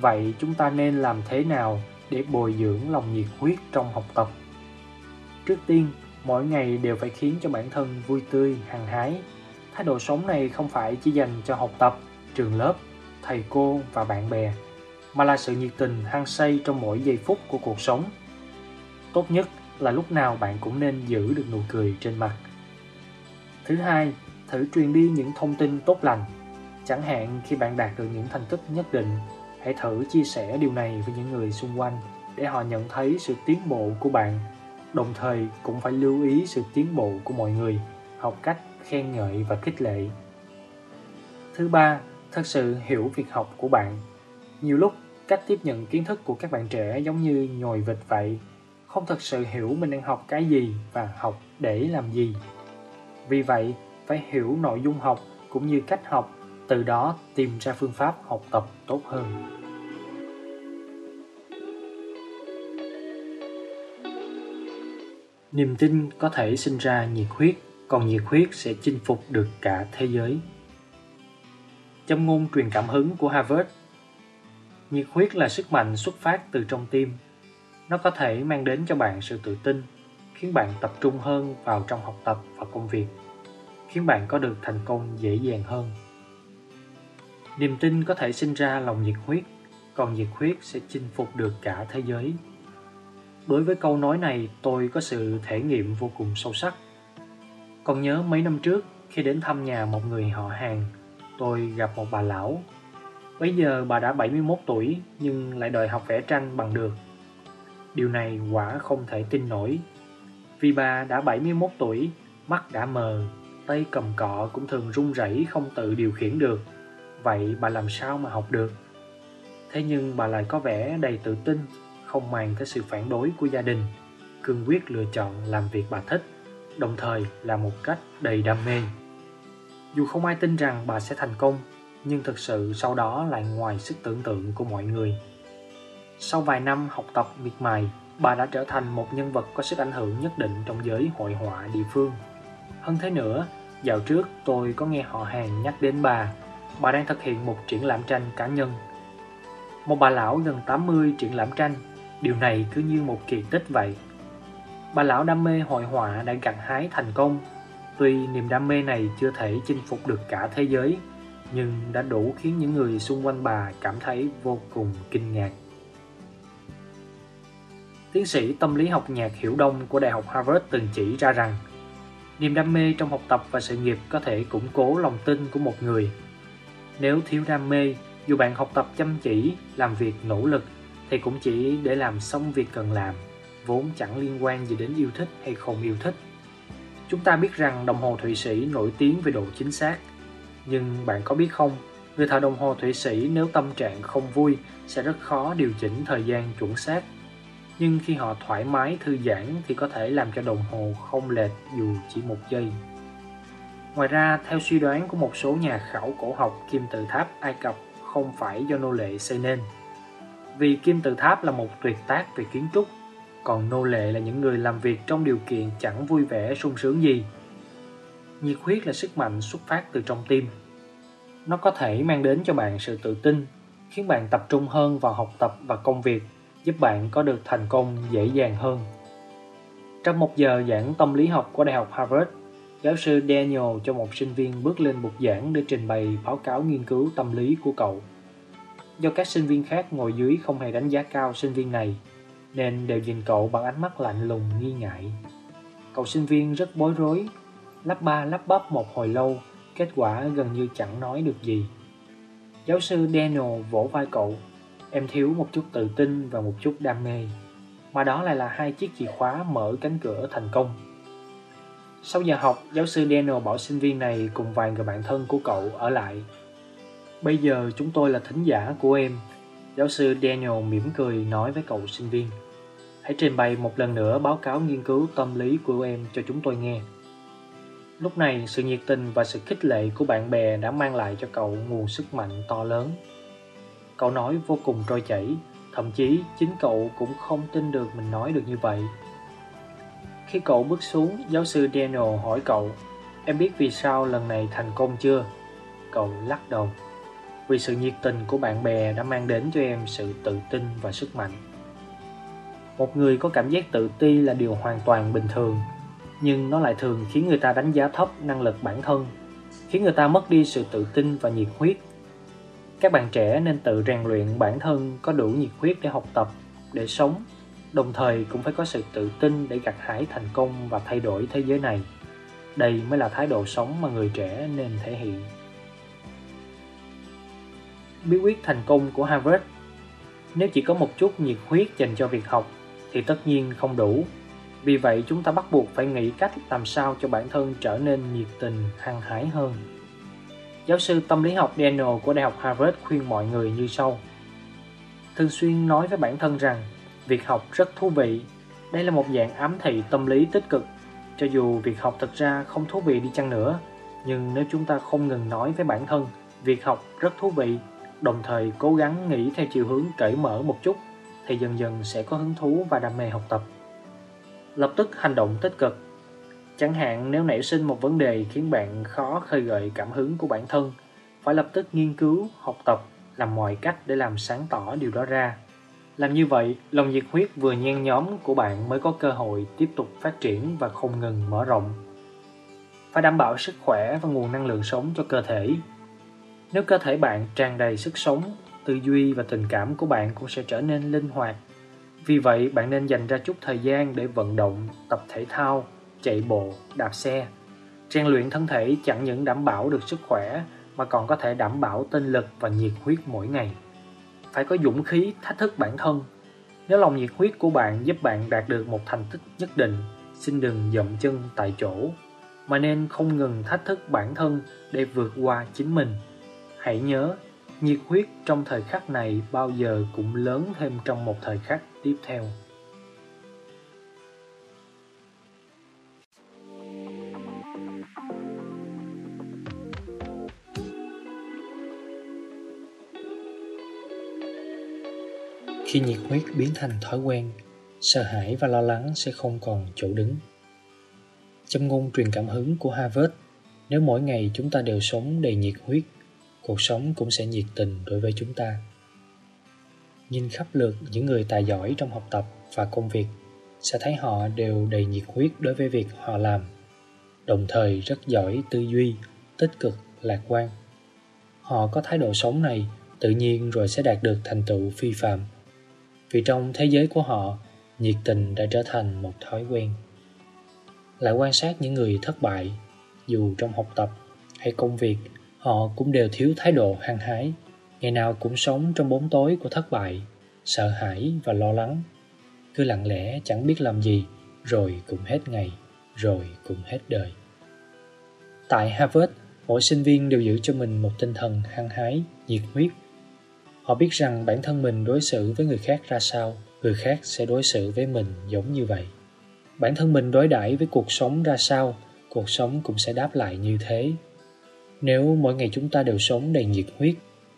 Vậy chúng ta nên làm thế nào để bồi dưỡng lòng nhiệt huyết trong học tập? Trước tiên, mỗi ngày đều phải khiến cho bản thân vui tươi, hăng hái. Thái độ sống này không phải chỉ dành cho học tập, trường lớp thầy cô và bạn bè, mà là sự nhiệt tình hăng say trong mỗi giây phút của cuộc sống. Tốt nhất là lúc nào bạn cũng nên giữ được nụ cười trên mặt. Thứ hai, thử truyền đi những thông tin tốt lành. Chẳng hạn khi bạn đạt được những thành tích nhất định, hãy thử chia sẻ điều này với những người xung quanh để họ nhận thấy sự tiến bộ của bạn. Đồng thời cũng phải lưu ý sự tiến bộ của mọi người, học cách khen ngợi và khích lệ. Thứ ba, thật sự hiểu việc học của bạn. Nhiều lúc, cách tiếp nhận kiến thức của các bạn trẻ giống như nhồi vịt vậy, không thật sự hiểu mình đang học cái gì và học để làm gì. Vì vậy, phải hiểu nội dung học cũng như cách học, từ đó tìm ra phương pháp học tập tốt hơn. Niềm tin có thể sinh ra nhiệt huyết, còn nhiệt huyết sẽ chinh phục được cả thế giới châm ngôn truyền cảm hứng của Harvard. Nhiệt huyết là sức mạnh xuất phát từ trong tim. Nó có thể mang đến cho bạn sự tự tin, khiến bạn tập trung hơn vào trong học tập và công việc, khiến bạn có được thành công dễ dàng hơn. Niềm tin có thể sinh ra lòng nhiệt huyết, còn nhiệt huyết sẽ chinh phục được cả thế giới. Đối với câu nói này, tôi có sự thể nghiệm vô cùng sâu sắc. Còn nhớ mấy năm trước, khi đến thăm nhà một người họ hàng tôi gặp một bà lão. Bây giờ bà đã 71 tuổi nhưng lại đòi học vẽ tranh bằng được. Điều này quả không thể tin nổi. Vì bà đã 71 tuổi, mắt đã mờ, tay cầm cọ cũng thường run rẩy không tự điều khiển được. Vậy bà làm sao mà học được? Thế nhưng bà lại có vẻ đầy tự tin, không màng tới sự phản đối của gia đình, cương quyết lựa chọn làm việc bà thích, đồng thời là một cách đầy đam mê. Dù không ai tin rằng bà sẽ thành công, nhưng thực sự sau đó lại ngoài sức tưởng tượng của mọi người. Sau vài năm học tập miệt mài, bà đã trở thành một nhân vật có sức ảnh hưởng nhất định trong giới hội họa địa phương. Hơn thế nữa, dạo trước tôi có nghe họ hàng nhắc đến bà, bà đang thực hiện một triển lãm tranh cá nhân. Một bà lão gần 80 triển lãm tranh, điều này cứ như một kỳ tích vậy. Bà lão đam mê hội họa đã gặt hái thành công Tuy niềm đam mê này chưa thể chinh phục được cả thế giới, nhưng đã đủ khiến những người xung quanh bà cảm thấy vô cùng kinh ngạc. Tiến sĩ tâm lý học nhạc Hiểu Đông của Đại học Harvard từng chỉ ra rằng niềm đam mê trong học tập và sự nghiệp có thể củng cố lòng tin của một người. Nếu thiếu đam mê, dù bạn học tập chăm chỉ, làm việc nỗ lực thì cũng chỉ để làm xong việc cần làm, vốn chẳng liên quan gì đến yêu thích hay không yêu thích. Chúng ta biết rằng đồng hồ Thụy Sĩ nổi tiếng về độ chính xác. Nhưng bạn có biết không, người thợ đồng hồ Thụy Sĩ nếu tâm trạng không vui sẽ rất khó điều chỉnh thời gian chuẩn xác. Nhưng khi họ thoải mái thư giãn thì có thể làm cho đồng hồ không lệch dù chỉ một giây. Ngoài ra, theo suy đoán của một số nhà khảo cổ học kim tự tháp Ai Cập không phải do nô lệ xây nên. Vì kim tự tháp là một tuyệt tác về kiến trúc còn nô lệ là những người làm việc trong điều kiện chẳng vui vẻ sung sướng gì. Nhiệt huyết là sức mạnh xuất phát từ trong tim. Nó có thể mang đến cho bạn sự tự tin, khiến bạn tập trung hơn vào học tập và công việc, giúp bạn có được thành công dễ dàng hơn. Trong một giờ giảng tâm lý học của Đại học Harvard, giáo sư Daniel cho một sinh viên bước lên bục giảng để trình bày báo cáo nghiên cứu tâm lý của cậu. Do các sinh viên khác ngồi dưới không hề đánh giá cao sinh viên này, nên đều nhìn cậu bằng ánh mắt lạnh lùng nghi ngại. Cậu sinh viên rất bối rối, lắp ba lắp bắp một hồi lâu, kết quả gần như chẳng nói được gì. Giáo sư Daniel vỗ vai cậu, em thiếu một chút tự tin và một chút đam mê. mà đó lại là hai chiếc chìa khóa mở cánh cửa thành công. Sau giờ học, giáo sư Daniel bảo sinh viên này cùng vài người bạn thân của cậu ở lại. Bây giờ chúng tôi là thính giả của em, giáo sư Daniel mỉm cười nói với cậu sinh viên. Hãy trình bày một lần nữa báo cáo nghiên cứu tâm lý của em cho chúng tôi nghe. Lúc này, sự nhiệt tình và sự khích lệ của bạn bè đã mang lại cho cậu nguồn sức mạnh to lớn. Cậu nói vô cùng trôi chảy, thậm chí chính cậu cũng không tin được mình nói được như vậy. Khi cậu bước xuống, giáo sư Daniel hỏi cậu, em biết vì sao lần này thành công chưa? Cậu lắc đầu. Vì sự nhiệt tình của bạn bè đã mang đến cho em sự tự tin và sức mạnh. Một người có cảm giác tự ti là điều hoàn toàn bình thường nhưng nó lại thường khiến người ta đánh giá thấp năng lực bản thân, khiến người ta mất đi sự tự tin và nhiệt huyết. Các bạn trẻ nên tự rèn luyện bản thân có đủ nhiệt huyết để học tập, để sống, đồng thời cũng phải có sự tự tin để gặt hái thành công và thay đổi thế giới này. Đây mới là thái độ sống mà người trẻ nên thể hiện. Bí quyết thành công của Harvard Nếu chỉ có một chút nhiệt huyết dành cho việc học thì tất nhiên không đủ vì vậy chúng ta bắt buộc phải nghĩ cách làm sao cho bản thân trở nên nhiệt tình, hăng hái hơn. Giáo sư tâm lý học Daniel của Đại học Harvard khuyên mọi người như sau. Thường xuyên nói với bản thân rằng việc học rất thú vị. Đây là một dạng ám thị tâm lý tích cực. Cho dù việc học thật ra không thú vị đi chăng nữa, nhưng nếu chúng ta không ngừng nói với bản thân việc học rất thú vị, đồng thời cố gắng nghĩ theo chiều hướng cởi mở một chút, thì dần dần sẽ có hứng thú và đam mê học tập lập tức hành động tích cực. Chẳng hạn nếu nảy sinh một vấn đề khiến bạn khó khơi gợi cảm hứng của bản thân, phải lập tức nghiên cứu, học tập, làm mọi cách để làm sáng tỏ điều đó ra. Làm như vậy, lòng nhiệt huyết vừa nhen nhóm của bạn mới có cơ hội tiếp tục phát triển và không ngừng mở rộng. Phải đảm bảo sức khỏe và nguồn năng lượng sống cho cơ thể. Nếu cơ thể bạn tràn đầy sức sống, tư duy và tình cảm của bạn cũng sẽ trở nên linh hoạt vì vậy, bạn nên dành ra chút thời gian để vận động, tập thể thao, chạy bộ, đạp xe. Rèn luyện thân thể chẳng những đảm bảo được sức khỏe mà còn có thể đảm bảo tinh lực và nhiệt huyết mỗi ngày. Phải có dũng khí thách thức bản thân. Nếu lòng nhiệt huyết của bạn giúp bạn đạt được một thành tích nhất định, xin đừng dậm chân tại chỗ, mà nên không ngừng thách thức bản thân để vượt qua chính mình. Hãy nhớ, nhiệt huyết trong thời khắc này bao giờ cũng lớn thêm trong một thời khắc tiếp theo khi nhiệt huyết biến thành thói quen, sợ hãi và lo lắng sẽ không còn chỗ đứng. Châm ngôn truyền cảm hứng của harvard, nếu mỗi ngày chúng ta đều sống đầy nhiệt huyết, cuộc sống cũng sẽ nhiệt tình đối với chúng ta. Nhìn khắp lượt những người tài giỏi trong học tập và công việc, sẽ thấy họ đều đầy nhiệt huyết đối với việc họ làm, đồng thời rất giỏi tư duy, tích cực, lạc quan. Họ có thái độ sống này tự nhiên rồi sẽ đạt được thành tựu phi phạm vì trong thế giới của họ, nhiệt tình đã trở thành một thói quen. Lại quan sát những người thất bại, dù trong học tập hay công việc, họ cũng đều thiếu thái độ hăng hái. Ngày nào cũng sống trong bóng tối của thất bại, sợ hãi và lo lắng. Cứ lặng lẽ chẳng biết làm gì, rồi cũng hết ngày, rồi cũng hết đời. Tại harvard, mỗi sinh viên đều giữ cho mình một tinh thần hăng hái, nhiệt huyết họ biết rằng bản thân mình đối xử với người khác ra sao, người khác sẽ đối xử với mình giống như vậy. Bản thân mình đối đãi với cuộc sống ra sao, cuộc sống cũng sẽ đáp lại như thế. Nếu mỗi ngày chúng ta đều sống đầy nhiệt huyết,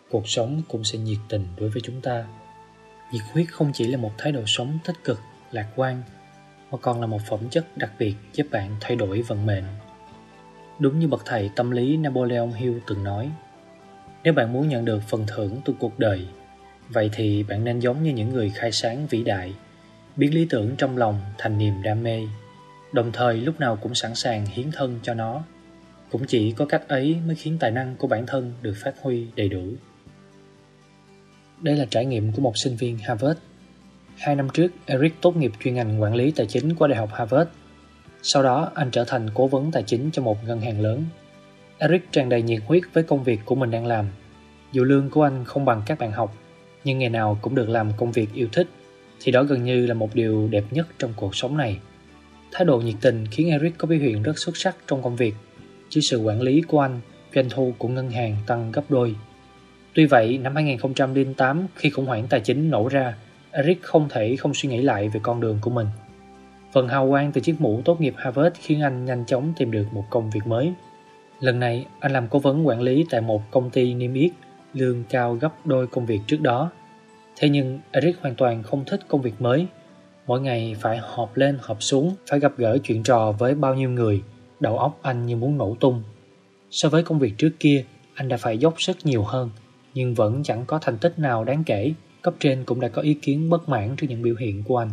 cuộc sống cũng sẽ nhiệt tình đối với chúng ta. Nhiệt huyết không chỉ là một thái độ sống tích cực, lạc quan, mà còn là một phẩm chất đặc biệt giúp bạn thay đổi vận mệnh. Đúng như bậc thầy tâm lý napoleon hill từng nói nếu bạn muốn nhận được phần thưởng từ cuộc đời vậy thì bạn nên giống như những người khai sáng vĩ đại biến lý tưởng trong lòng thành niềm đam mê đồng thời lúc nào cũng sẵn sàng hiến thân cho nó cũng chỉ có cách ấy mới khiến tài năng của bản thân được phát huy đầy đủ đây là trải nghiệm của một sinh viên Harvard. Hai năm trước, Eric tốt nghiệp chuyên ngành quản lý tài chính của Đại học Harvard. Sau đó, anh trở thành cố vấn tài chính cho một ngân hàng lớn. Eric tràn đầy nhiệt huyết với công việc của mình đang làm. Dù lương của anh không bằng các bạn học, nhưng ngày nào cũng được làm công việc yêu thích. thì đó gần như là một điều đẹp nhất trong cuộc sống này. Thái độ nhiệt tình khiến Eric có biểu hiện rất xuất sắc trong công việc. chứ sự quản lý của anh, doanh thu của ngân hàng tăng gấp đôi. Tuy vậy, năm 2008 khi khủng hoảng tài chính nổ ra, Eric không thể không suy nghĩ lại về con đường của mình. Phần hào quang từ chiếc mũ tốt nghiệp Harvard khiến anh nhanh chóng tìm được một công việc mới. Lần này, anh làm cố vấn quản lý tại một công ty niêm yết, lương cao gấp đôi công việc trước đó. Thế nhưng, Eric hoàn toàn không thích công việc mới. Mỗi ngày phải họp lên họp xuống, phải gặp gỡ chuyện trò với bao nhiêu người, đầu óc anh như muốn nổ tung. So với công việc trước kia, anh đã phải dốc sức nhiều hơn, nhưng vẫn chẳng có thành tích nào đáng kể. Cấp trên cũng đã có ý kiến bất mãn trước những biểu hiện của anh.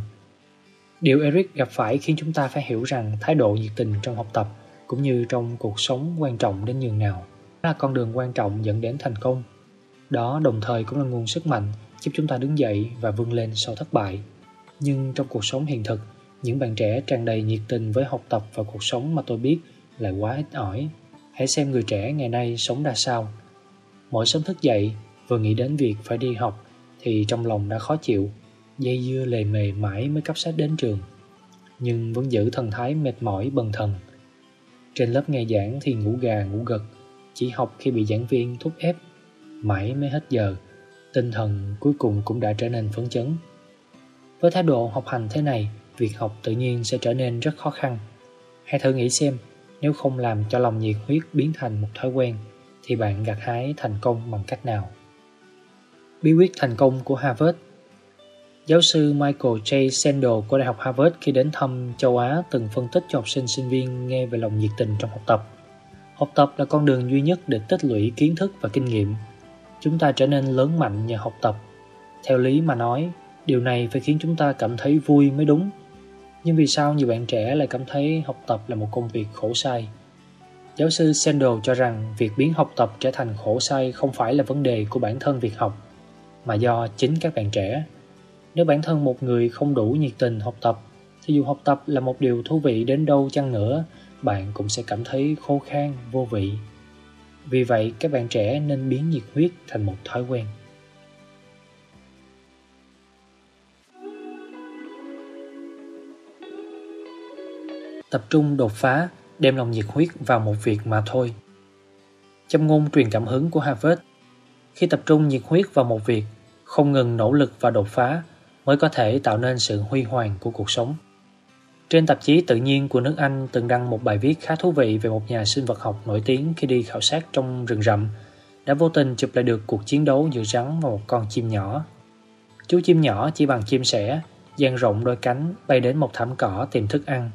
Điều Eric gặp phải khiến chúng ta phải hiểu rằng thái độ nhiệt tình trong học tập cũng như trong cuộc sống quan trọng đến nhường nào là con đường quan trọng dẫn đến thành công. Đó đồng thời cũng là nguồn sức mạnh giúp chúng ta đứng dậy và vươn lên sau thất bại. Nhưng trong cuộc sống hiện thực, những bạn trẻ tràn đầy nhiệt tình với học tập và cuộc sống mà tôi biết lại quá ít ỏi. Hãy xem người trẻ ngày nay sống ra sao. Mỗi sớm thức dậy, vừa nghĩ đến việc phải đi học thì trong lòng đã khó chịu, dây dưa lề mề mãi mới cấp sách đến trường. Nhưng vẫn giữ thần thái mệt mỏi bần thần. Trên lớp nghe giảng thì ngủ gà ngủ gật, chỉ học khi bị giảng viên thúc ép, mãi mới hết giờ. Tinh thần cuối cùng cũng đã trở nên phấn chấn. Với thái độ học hành thế này, việc học tự nhiên sẽ trở nên rất khó khăn. Hãy thử nghĩ xem, nếu không làm cho lòng nhiệt huyết biến thành một thói quen, thì bạn gặt hái thành công bằng cách nào? Bí quyết thành công của Harvard Giáo sư Michael J. Sandel của Đại học Harvard khi đến thăm châu Á từng phân tích cho học sinh sinh viên nghe về lòng nhiệt tình trong học tập. Học tập là con đường duy nhất để tích lũy kiến thức và kinh nghiệm. Chúng ta trở nên lớn mạnh nhờ học tập. Theo lý mà nói, điều này phải khiến chúng ta cảm thấy vui mới đúng. Nhưng vì sao nhiều bạn trẻ lại cảm thấy học tập là một công việc khổ sai? Giáo sư Sandel cho rằng việc biến học tập trở thành khổ sai không phải là vấn đề của bản thân việc học, mà do chính các bạn trẻ. Nếu bản thân một người không đủ nhiệt tình học tập, thì dù học tập là một điều thú vị đến đâu chăng nữa, bạn cũng sẽ cảm thấy khô khan, vô vị. Vì vậy, các bạn trẻ nên biến nhiệt huyết thành một thói quen. Tập trung đột phá, đem lòng nhiệt huyết vào một việc mà thôi. Châm ngôn truyền cảm hứng của Harvard Khi tập trung nhiệt huyết vào một việc, không ngừng nỗ lực và đột phá mới có thể tạo nên sự huy hoàng của cuộc sống. Trên tạp chí Tự nhiên của nước Anh từng đăng một bài viết khá thú vị về một nhà sinh vật học nổi tiếng khi đi khảo sát trong rừng rậm, đã vô tình chụp lại được cuộc chiến đấu giữa rắn và một con chim nhỏ. Chú chim nhỏ chỉ bằng chim sẻ, dang rộng đôi cánh bay đến một thảm cỏ tìm thức ăn.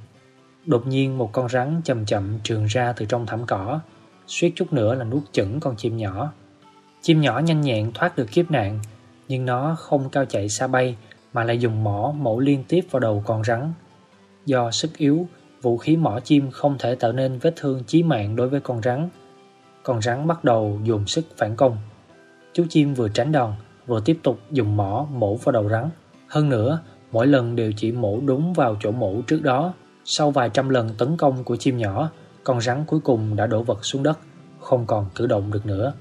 Đột nhiên một con rắn chậm chậm trường ra từ trong thảm cỏ, suýt chút nữa là nuốt chửng con chim nhỏ. Chim nhỏ nhanh nhẹn thoát được kiếp nạn, nhưng nó không cao chạy xa bay mà lại dùng mỏ mổ liên tiếp vào đầu con rắn. Do sức yếu, vũ khí mỏ chim không thể tạo nên vết thương chí mạng đối với con rắn. Con rắn bắt đầu dùng sức phản công. Chú chim vừa tránh đòn, vừa tiếp tục dùng mỏ mổ vào đầu rắn. Hơn nữa, mỗi lần đều chỉ mổ đúng vào chỗ mổ trước đó. Sau vài trăm lần tấn công của chim nhỏ, con rắn cuối cùng đã đổ vật xuống đất, không còn cử động được nữa.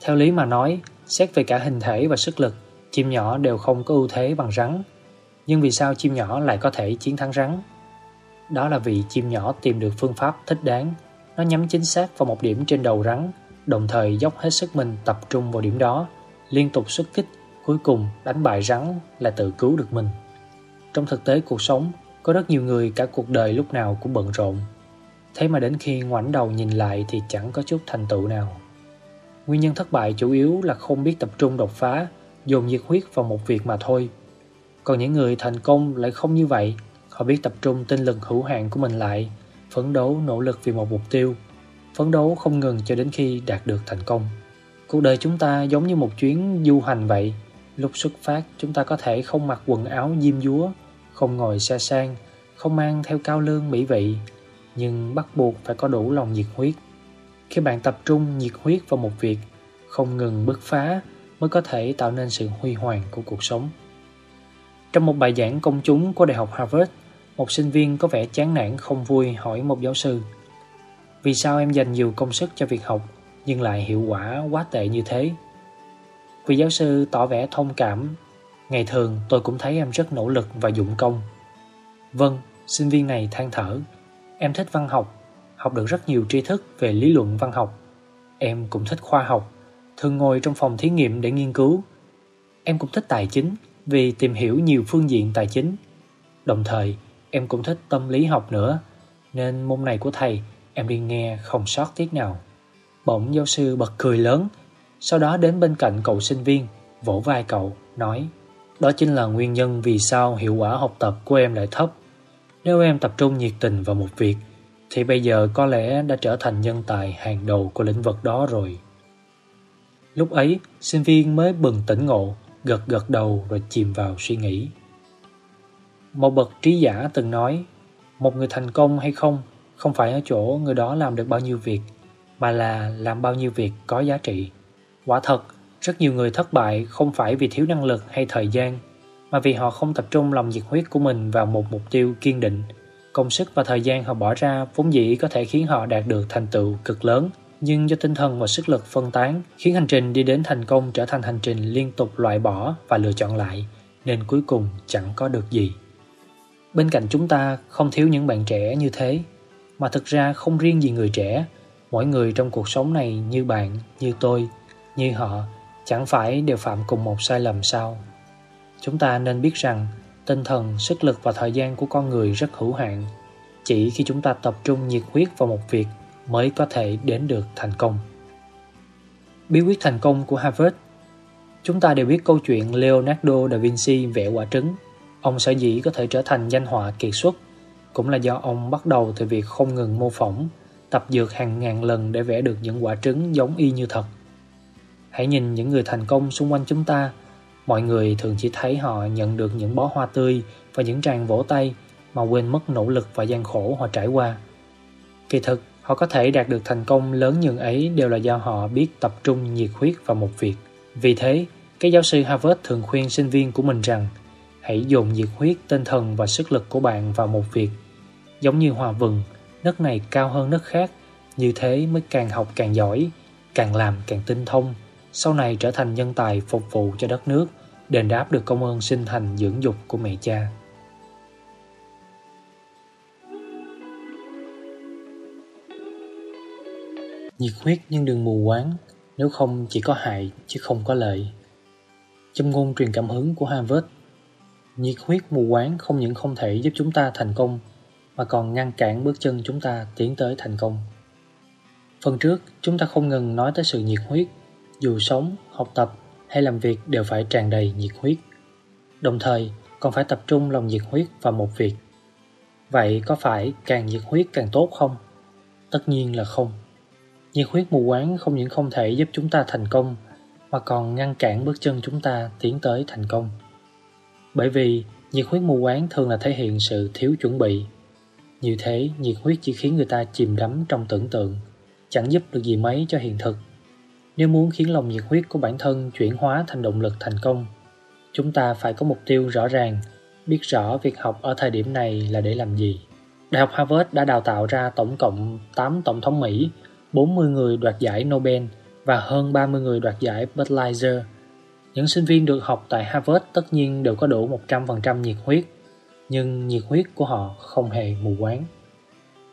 Theo lý mà nói, xét về cả hình thể và sức lực, chim nhỏ đều không có ưu thế bằng rắn. Nhưng vì sao chim nhỏ lại có thể chiến thắng rắn? Đó là vì chim nhỏ tìm được phương pháp thích đáng. Nó nhắm chính xác vào một điểm trên đầu rắn, đồng thời dốc hết sức mình tập trung vào điểm đó, liên tục xuất kích, cuối cùng đánh bại rắn là tự cứu được mình. Trong thực tế cuộc sống, có rất nhiều người cả cuộc đời lúc nào cũng bận rộn. Thế mà đến khi ngoảnh đầu nhìn lại thì chẳng có chút thành tựu nào. Nguyên nhân thất bại chủ yếu là không biết tập trung đột phá, dồn nhiệt huyết vào một việc mà thôi. Còn những người thành công lại không như vậy, họ biết tập trung tinh lực hữu hạn của mình lại, phấn đấu nỗ lực vì một mục tiêu, phấn đấu không ngừng cho đến khi đạt được thành công. Cuộc đời chúng ta giống như một chuyến du hành vậy, lúc xuất phát chúng ta có thể không mặc quần áo diêm dúa, không ngồi xe sang, không mang theo cao lương mỹ vị, nhưng bắt buộc phải có đủ lòng nhiệt huyết. Khi bạn tập trung nhiệt huyết vào một việc, không ngừng bứt phá mới có thể tạo nên sự huy hoàng của cuộc sống. Trong một bài giảng công chúng của Đại học Harvard, một sinh viên có vẻ chán nản không vui hỏi một giáo sư Vì sao em dành nhiều công sức cho việc học nhưng lại hiệu quả quá tệ như thế? Vị giáo sư tỏ vẻ thông cảm Ngày thường tôi cũng thấy em rất nỗ lực và dụng công. Vâng, sinh viên này than thở. Em thích văn học, học được rất nhiều tri thức về lý luận văn học. Em cũng thích khoa học, thường ngồi trong phòng thí nghiệm để nghiên cứu. Em cũng thích tài chính vì tìm hiểu nhiều phương diện tài chính. Đồng thời, em cũng thích tâm lý học nữa, nên môn này của thầy em đi nghe không sót tiết nào. Bỗng giáo sư bật cười lớn, sau đó đến bên cạnh cậu sinh viên, vỗ vai cậu, nói Đó chính là nguyên nhân vì sao hiệu quả học tập của em lại thấp. Nếu em tập trung nhiệt tình vào một việc, thì bây giờ có lẽ đã trở thành nhân tài hàng đầu của lĩnh vực đó rồi. Lúc ấy, sinh viên mới bừng tỉnh ngộ, gật gật đầu rồi chìm vào suy nghĩ. Một bậc trí giả từng nói, một người thành công hay không, không phải ở chỗ người đó làm được bao nhiêu việc, mà là làm bao nhiêu việc có giá trị. Quả thật, rất nhiều người thất bại không phải vì thiếu năng lực hay thời gian, mà vì họ không tập trung lòng nhiệt huyết của mình vào một mục tiêu kiên định. Công sức và thời gian họ bỏ ra vốn dĩ có thể khiến họ đạt được thành tựu cực lớn, nhưng do tinh thần và sức lực phân tán, khiến hành trình đi đến thành công trở thành hành trình liên tục loại bỏ và lựa chọn lại, nên cuối cùng chẳng có được gì. Bên cạnh chúng ta không thiếu những bạn trẻ như thế, mà thực ra không riêng gì người trẻ, mỗi người trong cuộc sống này như bạn, như tôi, như họ, chẳng phải đều phạm cùng một sai lầm sao? Chúng ta nên biết rằng tinh thần, sức lực và thời gian của con người rất hữu hạn. Chỉ khi chúng ta tập trung nhiệt huyết vào một việc mới có thể đến được thành công. Bí quyết thành công của Harvard Chúng ta đều biết câu chuyện Leonardo da Vinci vẽ quả trứng. Ông sở dĩ có thể trở thành danh họa kiệt xuất cũng là do ông bắt đầu từ việc không ngừng mô phỏng, tập dược hàng ngàn lần để vẽ được những quả trứng giống y như thật. Hãy nhìn những người thành công xung quanh chúng ta. Mọi người thường chỉ thấy họ nhận được những bó hoa tươi và những tràng vỗ tay mà quên mất nỗ lực và gian khổ họ trải qua. Kỳ thực, họ có thể đạt được thành công lớn nhường ấy đều là do họ biết tập trung nhiệt huyết vào một việc. Vì thế, các giáo sư Harvard thường khuyên sinh viên của mình rằng hãy dồn nhiệt huyết, tinh thần và sức lực của bạn vào một việc. Giống như hòa vừng, nấc này cao hơn nấc khác, như thế mới càng học càng giỏi, càng làm càng tinh thông, sau này trở thành nhân tài phục vụ cho đất nước, đền đáp được công ơn sinh thành dưỡng dục của mẹ cha. Nhiệt huyết nhưng đừng mù quáng, nếu không chỉ có hại chứ không có lợi. Châm ngôn truyền cảm hứng của Harvard Nhiệt huyết mù quáng không những không thể giúp chúng ta thành công mà còn ngăn cản bước chân chúng ta tiến tới thành công. Phần trước, chúng ta không ngừng nói tới sự nhiệt huyết dù sống, học tập hay làm việc đều phải tràn đầy nhiệt huyết. Đồng thời, còn phải tập trung lòng nhiệt huyết vào một việc. Vậy có phải càng nhiệt huyết càng tốt không? Tất nhiên là không. Nhiệt huyết mù quáng không những không thể giúp chúng ta thành công mà còn ngăn cản bước chân chúng ta tiến tới thành công. Bởi vì nhiệt huyết mù quáng thường là thể hiện sự thiếu chuẩn bị. Như thế, nhiệt huyết chỉ khiến người ta chìm đắm trong tưởng tượng, chẳng giúp được gì mấy cho hiện thực nếu muốn khiến lòng nhiệt huyết của bản thân chuyển hóa thành động lực thành công, chúng ta phải có mục tiêu rõ ràng, biết rõ việc học ở thời điểm này là để làm gì. Đại học Harvard đã đào tạo ra tổng cộng 8 tổng thống Mỹ, 40 người đoạt giải Nobel và hơn 30 người đoạt giải Pulitzer. Những sinh viên được học tại Harvard tất nhiên đều có đủ 100% nhiệt huyết, nhưng nhiệt huyết của họ không hề mù quáng.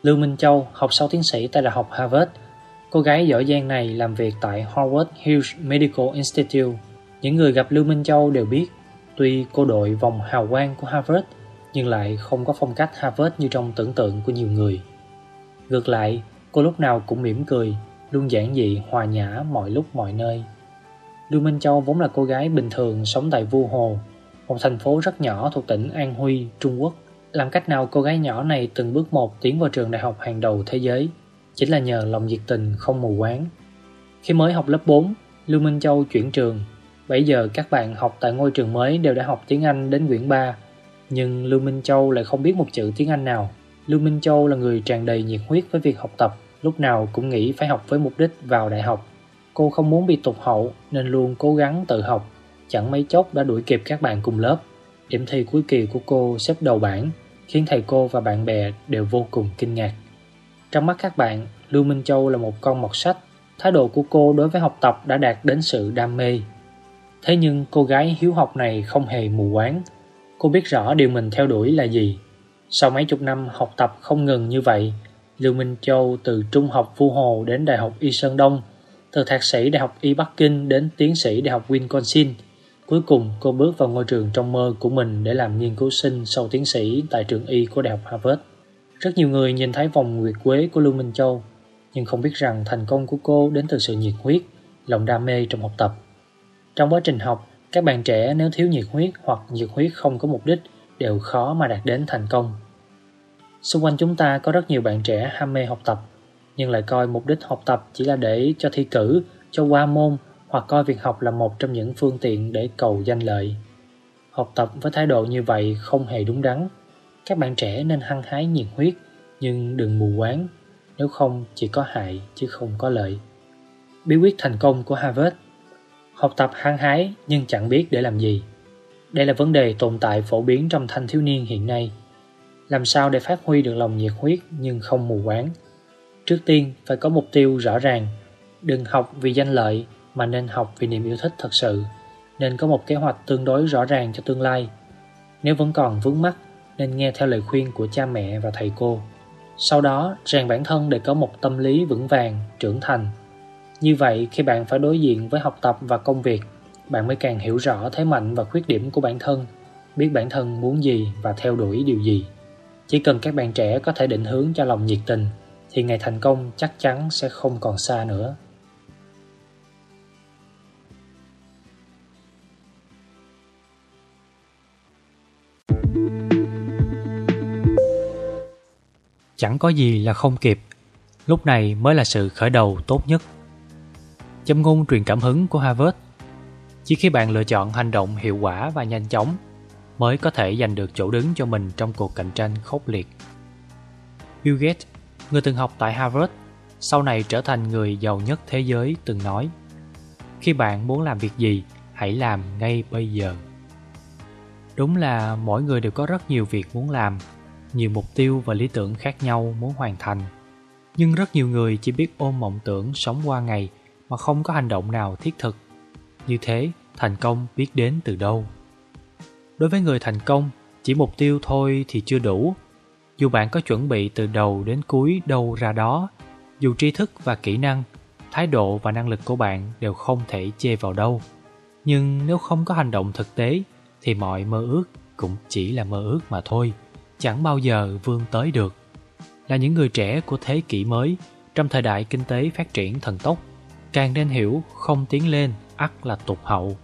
Lưu Minh Châu học sau tiến sĩ tại Đại học Harvard Cô gái giỏi giang này làm việc tại Howard Hughes Medical Institute. Những người gặp Lưu Minh Châu đều biết, tuy cô đội vòng hào quang của Harvard, nhưng lại không có phong cách Harvard như trong tưởng tượng của nhiều người. Ngược lại, cô lúc nào cũng mỉm cười, luôn giản dị, hòa nhã mọi lúc mọi nơi. Lưu Minh Châu vốn là cô gái bình thường sống tại Vu Hồ, một thành phố rất nhỏ thuộc tỉnh An Huy, Trung Quốc. Làm cách nào cô gái nhỏ này từng bước một tiến vào trường đại học hàng đầu thế giới – chính là nhờ lòng nhiệt tình không mù quáng. Khi mới học lớp 4, Lưu Minh Châu chuyển trường. Bây giờ các bạn học tại ngôi trường mới đều đã học tiếng Anh đến quyển 3, nhưng Lưu Minh Châu lại không biết một chữ tiếng Anh nào. Lưu Minh Châu là người tràn đầy nhiệt huyết với việc học tập, lúc nào cũng nghĩ phải học với mục đích vào đại học. Cô không muốn bị tụt hậu nên luôn cố gắng tự học, chẳng mấy chốc đã đuổi kịp các bạn cùng lớp. Điểm thi cuối kỳ của cô xếp đầu bảng, khiến thầy cô và bạn bè đều vô cùng kinh ngạc. Trong mắt các bạn, Lưu Minh Châu là một con mọt sách. Thái độ của cô đối với học tập đã đạt đến sự đam mê. Thế nhưng cô gái hiếu học này không hề mù quáng. Cô biết rõ điều mình theo đuổi là gì. Sau mấy chục năm học tập không ngừng như vậy, Lưu Minh Châu từ Trung học Phu Hồ đến Đại học Y Sơn Đông, từ thạc sĩ Đại học Y Bắc Kinh đến tiến sĩ Đại học Wisconsin. Cuối cùng cô bước vào ngôi trường trong mơ của mình để làm nghiên cứu sinh sau tiến sĩ tại trường Y của Đại học Harvard. Rất nhiều người nhìn thấy vòng nguyệt quế của Lưu Minh Châu, nhưng không biết rằng thành công của cô đến từ sự nhiệt huyết, lòng đam mê trong học tập. Trong quá trình học, các bạn trẻ nếu thiếu nhiệt huyết hoặc nhiệt huyết không có mục đích đều khó mà đạt đến thành công. Xung quanh chúng ta có rất nhiều bạn trẻ ham mê học tập, nhưng lại coi mục đích học tập chỉ là để cho thi cử, cho qua môn hoặc coi việc học là một trong những phương tiện để cầu danh lợi. Học tập với thái độ như vậy không hề đúng đắn. Các bạn trẻ nên hăng hái nhiệt huyết, nhưng đừng mù quáng, nếu không chỉ có hại chứ không có lợi. Bí quyết thành công của Harvard Học tập hăng hái nhưng chẳng biết để làm gì. Đây là vấn đề tồn tại phổ biến trong thanh thiếu niên hiện nay. Làm sao để phát huy được lòng nhiệt huyết nhưng không mù quáng? Trước tiên phải có mục tiêu rõ ràng. Đừng học vì danh lợi mà nên học vì niềm yêu thích thật sự. Nên có một kế hoạch tương đối rõ ràng cho tương lai. Nếu vẫn còn vướng mắc, nên nghe theo lời khuyên của cha mẹ và thầy cô. Sau đó, rèn bản thân để có một tâm lý vững vàng, trưởng thành. Như vậy, khi bạn phải đối diện với học tập và công việc, bạn mới càng hiểu rõ thế mạnh và khuyết điểm của bản thân, biết bản thân muốn gì và theo đuổi điều gì. Chỉ cần các bạn trẻ có thể định hướng cho lòng nhiệt tình, thì ngày thành công chắc chắn sẽ không còn xa nữa. Chẳng có gì là không kịp, lúc này mới là sự khởi đầu tốt nhất. Châm ngôn truyền cảm hứng của Harvard chỉ khi bạn lựa chọn hành động hiệu quả và nhanh chóng mới có thể giành được chỗ đứng cho mình trong cuộc cạnh tranh khốc liệt. Bill Gates, người từng học tại Harvard, sau này trở thành người giàu nhất thế giới từng nói Khi bạn muốn làm việc gì, hãy làm ngay bây giờ. Đúng là mỗi người đều có rất nhiều việc muốn làm nhiều mục tiêu và lý tưởng khác nhau muốn hoàn thành nhưng rất nhiều người chỉ biết ôm mộng tưởng sống qua ngày mà không có hành động nào thiết thực như thế thành công biết đến từ đâu? Đối với người thành công chỉ mục tiêu thôi thì chưa đủ. Dù bạn có chuẩn bị từ đầu đến cuối đâu ra đó dù tri thức và kỹ năng thái độ và năng lực của bạn đều không thể chê vào đâu. Nhưng nếu không có hành động thực tế thì mọi mơ ước cũng chỉ là mơ ước mà thôi chẳng bao giờ vươn tới được. Là những người trẻ của thế kỷ mới, trong thời đại kinh tế phát triển thần tốc, càng nên hiểu không tiến lên ắt là tụt hậu.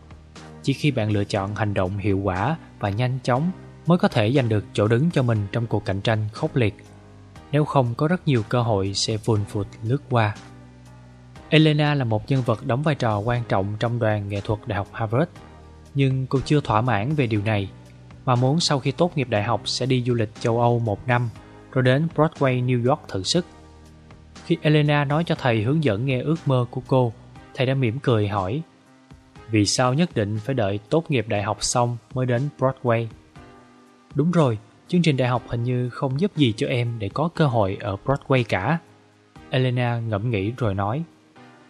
Chỉ khi bạn lựa chọn hành động hiệu quả và nhanh chóng mới có thể giành được chỗ đứng cho mình trong cuộc cạnh tranh khốc liệt. Nếu không có rất nhiều cơ hội sẽ vùn vụt lướt qua. Elena là một nhân vật đóng vai trò quan trọng trong đoàn nghệ thuật Đại học Harvard, nhưng cô chưa thỏa mãn về điều này mà muốn sau khi tốt nghiệp đại học sẽ đi du lịch châu Âu một năm rồi đến Broadway New York thử sức. Khi Elena nói cho thầy hướng dẫn nghe ước mơ của cô, thầy đã mỉm cười hỏi vì sao nhất định phải đợi tốt nghiệp đại học xong mới đến Broadway? Đúng rồi, chương trình đại học hình như không giúp gì cho em để có cơ hội ở Broadway cả. Elena ngẫm nghĩ rồi nói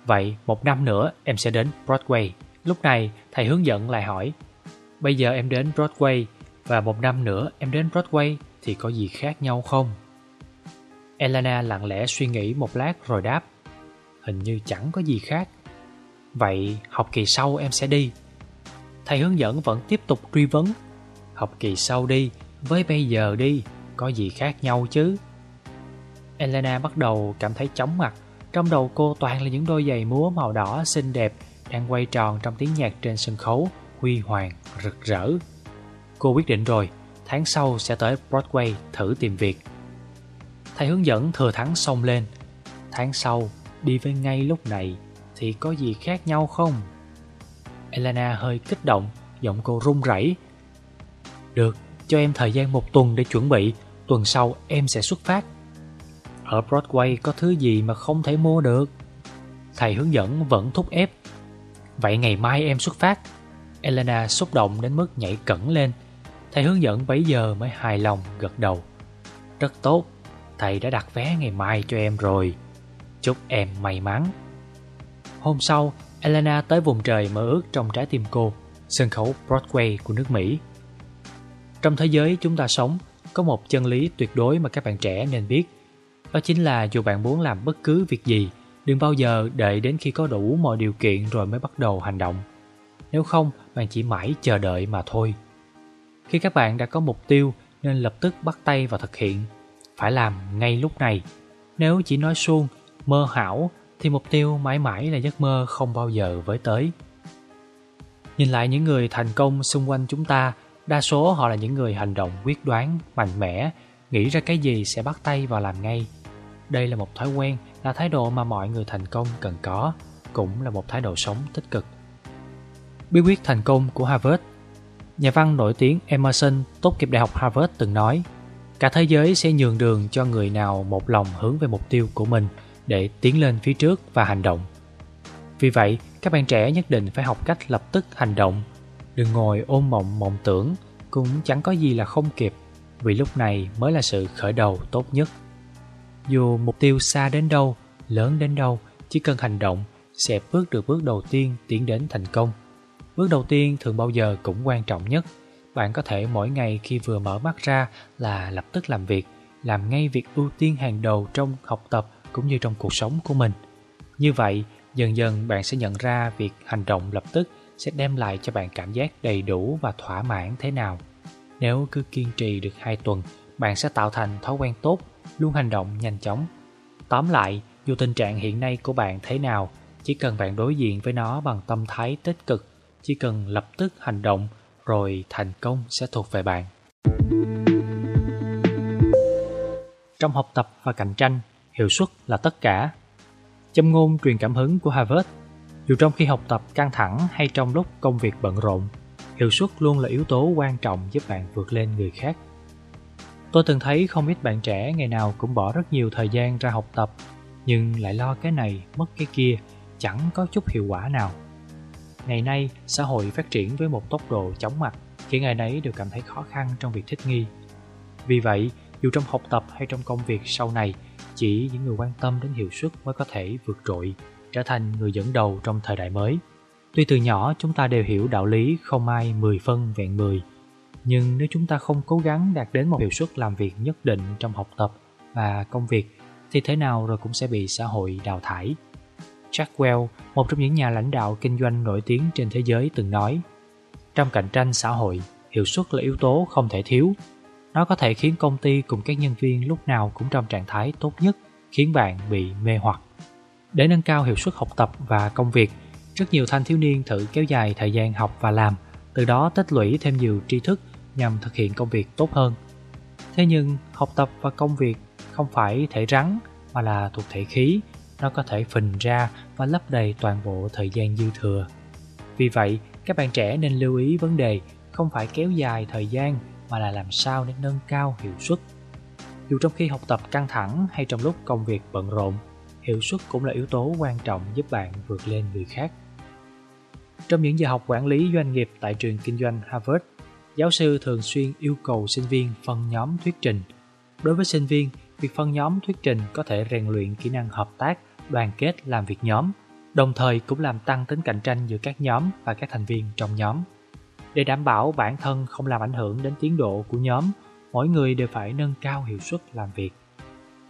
Vậy một năm nữa em sẽ đến Broadway. Lúc này thầy hướng dẫn lại hỏi Bây giờ em đến Broadway và một năm nữa em đến Broadway thì có gì khác nhau không? Elena lặng lẽ suy nghĩ một lát rồi đáp Hình như chẳng có gì khác Vậy học kỳ sau em sẽ đi Thầy hướng dẫn vẫn tiếp tục truy vấn Học kỳ sau đi, với bây giờ đi, có gì khác nhau chứ? Elena bắt đầu cảm thấy chóng mặt Trong đầu cô toàn là những đôi giày múa màu đỏ xinh đẹp Đang quay tròn trong tiếng nhạc trên sân khấu Huy hoàng, rực rỡ Cô quyết định rồi, tháng sau sẽ tới Broadway thử tìm việc. Thầy hướng dẫn thừa thắng xông lên. Tháng sau, đi với ngay lúc này thì có gì khác nhau không? Elena hơi kích động, giọng cô run rẩy. Được, cho em thời gian một tuần để chuẩn bị, tuần sau em sẽ xuất phát. Ở Broadway có thứ gì mà không thể mua được? Thầy hướng dẫn vẫn thúc ép. Vậy ngày mai em xuất phát. Elena xúc động đến mức nhảy cẩn lên, Thầy hướng dẫn bấy giờ mới hài lòng gật đầu Rất tốt Thầy đã đặt vé ngày mai cho em rồi Chúc em may mắn Hôm sau Elena tới vùng trời mơ ước trong trái tim cô, sân khấu Broadway của nước Mỹ. Trong thế giới chúng ta sống, có một chân lý tuyệt đối mà các bạn trẻ nên biết. Đó chính là dù bạn muốn làm bất cứ việc gì, đừng bao giờ đợi đến khi có đủ mọi điều kiện rồi mới bắt đầu hành động. Nếu không, bạn chỉ mãi chờ đợi mà thôi. Khi các bạn đã có mục tiêu nên lập tức bắt tay vào thực hiện. Phải làm ngay lúc này. Nếu chỉ nói suông, mơ hảo thì mục tiêu mãi mãi là giấc mơ không bao giờ với tới. Nhìn lại những người thành công xung quanh chúng ta, đa số họ là những người hành động quyết đoán, mạnh mẽ, nghĩ ra cái gì sẽ bắt tay vào làm ngay. Đây là một thói quen, là thái độ mà mọi người thành công cần có, cũng là một thái độ sống tích cực. Bí quyết thành công của Harvard Nhà văn nổi tiếng Emerson tốt nghiệp Đại học Harvard từng nói Cả thế giới sẽ nhường đường cho người nào một lòng hướng về mục tiêu của mình để tiến lên phía trước và hành động. Vì vậy, các bạn trẻ nhất định phải học cách lập tức hành động. Đừng ngồi ôm mộng mộng tưởng, cũng chẳng có gì là không kịp, vì lúc này mới là sự khởi đầu tốt nhất. Dù mục tiêu xa đến đâu, lớn đến đâu, chỉ cần hành động sẽ bước được bước đầu tiên tiến đến thành công. Bước đầu tiên thường bao giờ cũng quan trọng nhất. Bạn có thể mỗi ngày khi vừa mở mắt ra là lập tức làm việc, làm ngay việc ưu tiên hàng đầu trong học tập cũng như trong cuộc sống của mình. Như vậy, dần dần bạn sẽ nhận ra việc hành động lập tức sẽ đem lại cho bạn cảm giác đầy đủ và thỏa mãn thế nào. Nếu cứ kiên trì được 2 tuần, bạn sẽ tạo thành thói quen tốt, luôn hành động nhanh chóng. Tóm lại, dù tình trạng hiện nay của bạn thế nào, chỉ cần bạn đối diện với nó bằng tâm thái tích cực, chỉ cần lập tức hành động, rồi thành công sẽ thuộc về bạn. Trong học tập và cạnh tranh, hiệu suất là tất cả. Châm ngôn truyền cảm hứng của Harvard Dù trong khi học tập căng thẳng hay trong lúc công việc bận rộn, hiệu suất luôn là yếu tố quan trọng giúp bạn vượt lên người khác. Tôi từng thấy không ít bạn trẻ ngày nào cũng bỏ rất nhiều thời gian ra học tập, nhưng lại lo cái này, mất cái kia, chẳng có chút hiệu quả nào. Ngày nay, xã hội phát triển với một tốc độ chóng mặt, khiến ai nấy đều cảm thấy khó khăn trong việc thích nghi. Vì vậy, dù trong học tập hay trong công việc sau này, chỉ những người quan tâm đến hiệu suất mới có thể vượt trội, trở thành người dẫn đầu trong thời đại mới. Tuy từ nhỏ chúng ta đều hiểu đạo lý không ai 10 phân vẹn 10, nhưng nếu chúng ta không cố gắng đạt đến một hiệu suất làm việc nhất định trong học tập và công việc, thì thế nào rồi cũng sẽ bị xã hội đào thải. Jack Welch, một trong những nhà lãnh đạo kinh doanh nổi tiếng trên thế giới từng nói, trong cạnh tranh xã hội, hiệu suất là yếu tố không thể thiếu nó có thể khiến công ty cùng các nhân viên lúc nào cũng trong trạng thái tốt nhất, khiến bạn bị mê hoặc. Để nâng cao hiệu suất học tập và công việc, rất nhiều thanh thiếu niên thử kéo dài thời gian học và làm, từ đó tích lũy thêm nhiều tri thức nhằm thực hiện công việc tốt hơn. Thế nhưng, học tập và công việc không phải thể rắn mà là thuộc thể khí, nó có thể phình ra và lấp đầy toàn bộ thời gian dư thừa. Vì vậy, các bạn trẻ nên lưu ý vấn đề không phải kéo dài thời gian mà là làm sao để nâng cao hiệu suất. Dù trong khi học tập căng thẳng hay trong lúc công việc bận rộn, hiệu suất cũng là yếu tố quan trọng giúp bạn vượt lên người khác. Trong những giờ học quản lý doanh nghiệp tại trường kinh doanh Harvard, giáo sư thường xuyên yêu cầu sinh viên phân nhóm thuyết trình. Đối với sinh viên, việc phân nhóm thuyết trình có thể rèn luyện kỹ năng hợp tác, đoàn kết làm việc nhóm, đồng thời cũng làm tăng tính cạnh tranh giữa các nhóm và các thành viên trong nhóm. Để đảm bảo bản thân không làm ảnh hưởng đến tiến độ của nhóm, mỗi người đều phải nâng cao hiệu suất làm việc.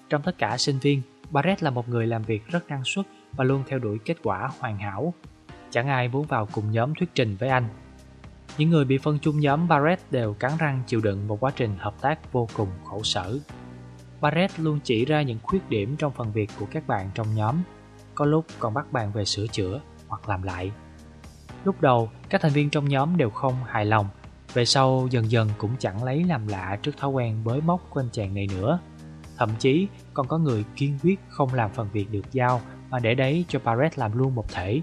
Trong tất cả sinh viên, Barrett là một người làm việc rất năng suất và luôn theo đuổi kết quả hoàn hảo. Chẳng ai muốn vào cùng nhóm thuyết trình với anh. Những người bị phân chung nhóm Barrett đều cắn răng chịu đựng một quá trình hợp tác vô cùng khổ sở. Barrett luôn chỉ ra những khuyết điểm trong phần việc của các bạn trong nhóm, có lúc còn bắt bạn về sửa chữa hoặc làm lại. Lúc đầu, các thành viên trong nhóm đều không hài lòng, về sau dần dần cũng chẳng lấy làm lạ trước thói quen bới móc của anh chàng này nữa. Thậm chí còn có người kiên quyết không làm phần việc được giao mà để đấy cho Barrett làm luôn một thể.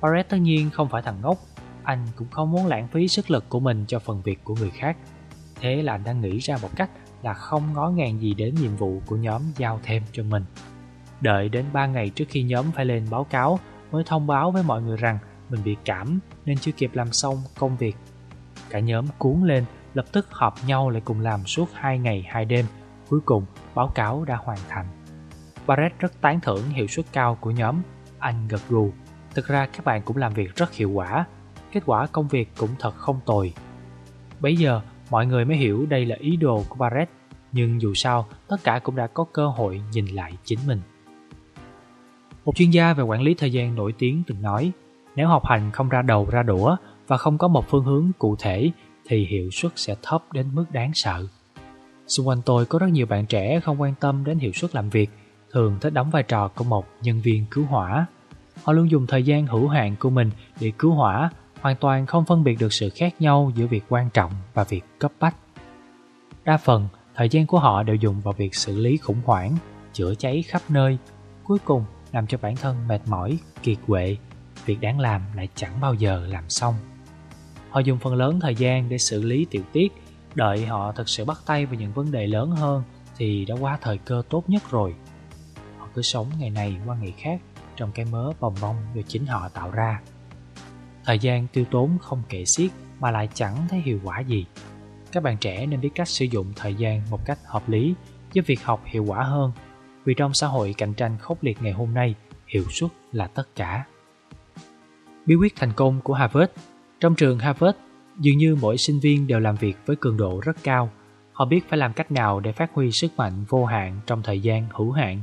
Barrett tất nhiên không phải thằng ngốc, anh cũng không muốn lãng phí sức lực của mình cho phần việc của người khác. Thế là anh đang nghĩ ra một cách là không ngó ngàng gì đến nhiệm vụ của nhóm giao thêm cho mình. Đợi đến 3 ngày trước khi nhóm phải lên báo cáo mới thông báo với mọi người rằng mình bị cảm nên chưa kịp làm xong công việc. Cả nhóm cuốn lên, lập tức họp nhau lại cùng làm suốt 2 ngày 2 đêm. Cuối cùng, báo cáo đã hoàn thành. Barrett rất tán thưởng hiệu suất cao của nhóm. Anh gật gù. Thực ra các bạn cũng làm việc rất hiệu quả, kết quả công việc cũng thật không tồi. bây giờ, mọi người mới hiểu đây là ý đồ của Barrett, nhưng dù sao, tất cả cũng đã có cơ hội nhìn lại chính mình. Một chuyên gia về quản lý thời gian nổi tiếng từng nói, nếu học hành không ra đầu ra đũa và không có một phương hướng cụ thể thì hiệu suất sẽ thấp đến mức đáng sợ. Xung quanh tôi có rất nhiều bạn trẻ không quan tâm đến hiệu suất làm việc, thường thích đóng vai trò của một nhân viên cứu hỏa. Họ luôn dùng thời gian hữu hạn của mình để cứu hỏa, hoàn toàn không phân biệt được sự khác nhau giữa việc quan trọng và việc cấp bách. Đa phần, thời gian của họ đều dùng vào việc xử lý khủng hoảng, chữa cháy khắp nơi, cuối cùng làm cho bản thân mệt mỏi, kiệt quệ, việc đáng làm lại chẳng bao giờ làm xong. Họ dùng phần lớn thời gian để xử lý tiểu tiết, đợi họ thực sự bắt tay vào những vấn đề lớn hơn thì đã qua thời cơ tốt nhất rồi. Họ cứ sống ngày này qua ngày khác trong cái mớ bồng bông do chính họ tạo ra. Thời gian tiêu tốn không kể xiết mà lại chẳng thấy hiệu quả gì. Các bạn trẻ nên biết cách sử dụng thời gian một cách hợp lý giúp việc học hiệu quả hơn. Vì trong xã hội cạnh tranh khốc liệt ngày hôm nay, hiệu suất là tất cả. Bí quyết thành công của Harvard Trong trường Harvard, dường như mỗi sinh viên đều làm việc với cường độ rất cao. Họ biết phải làm cách nào để phát huy sức mạnh vô hạn trong thời gian hữu hạn,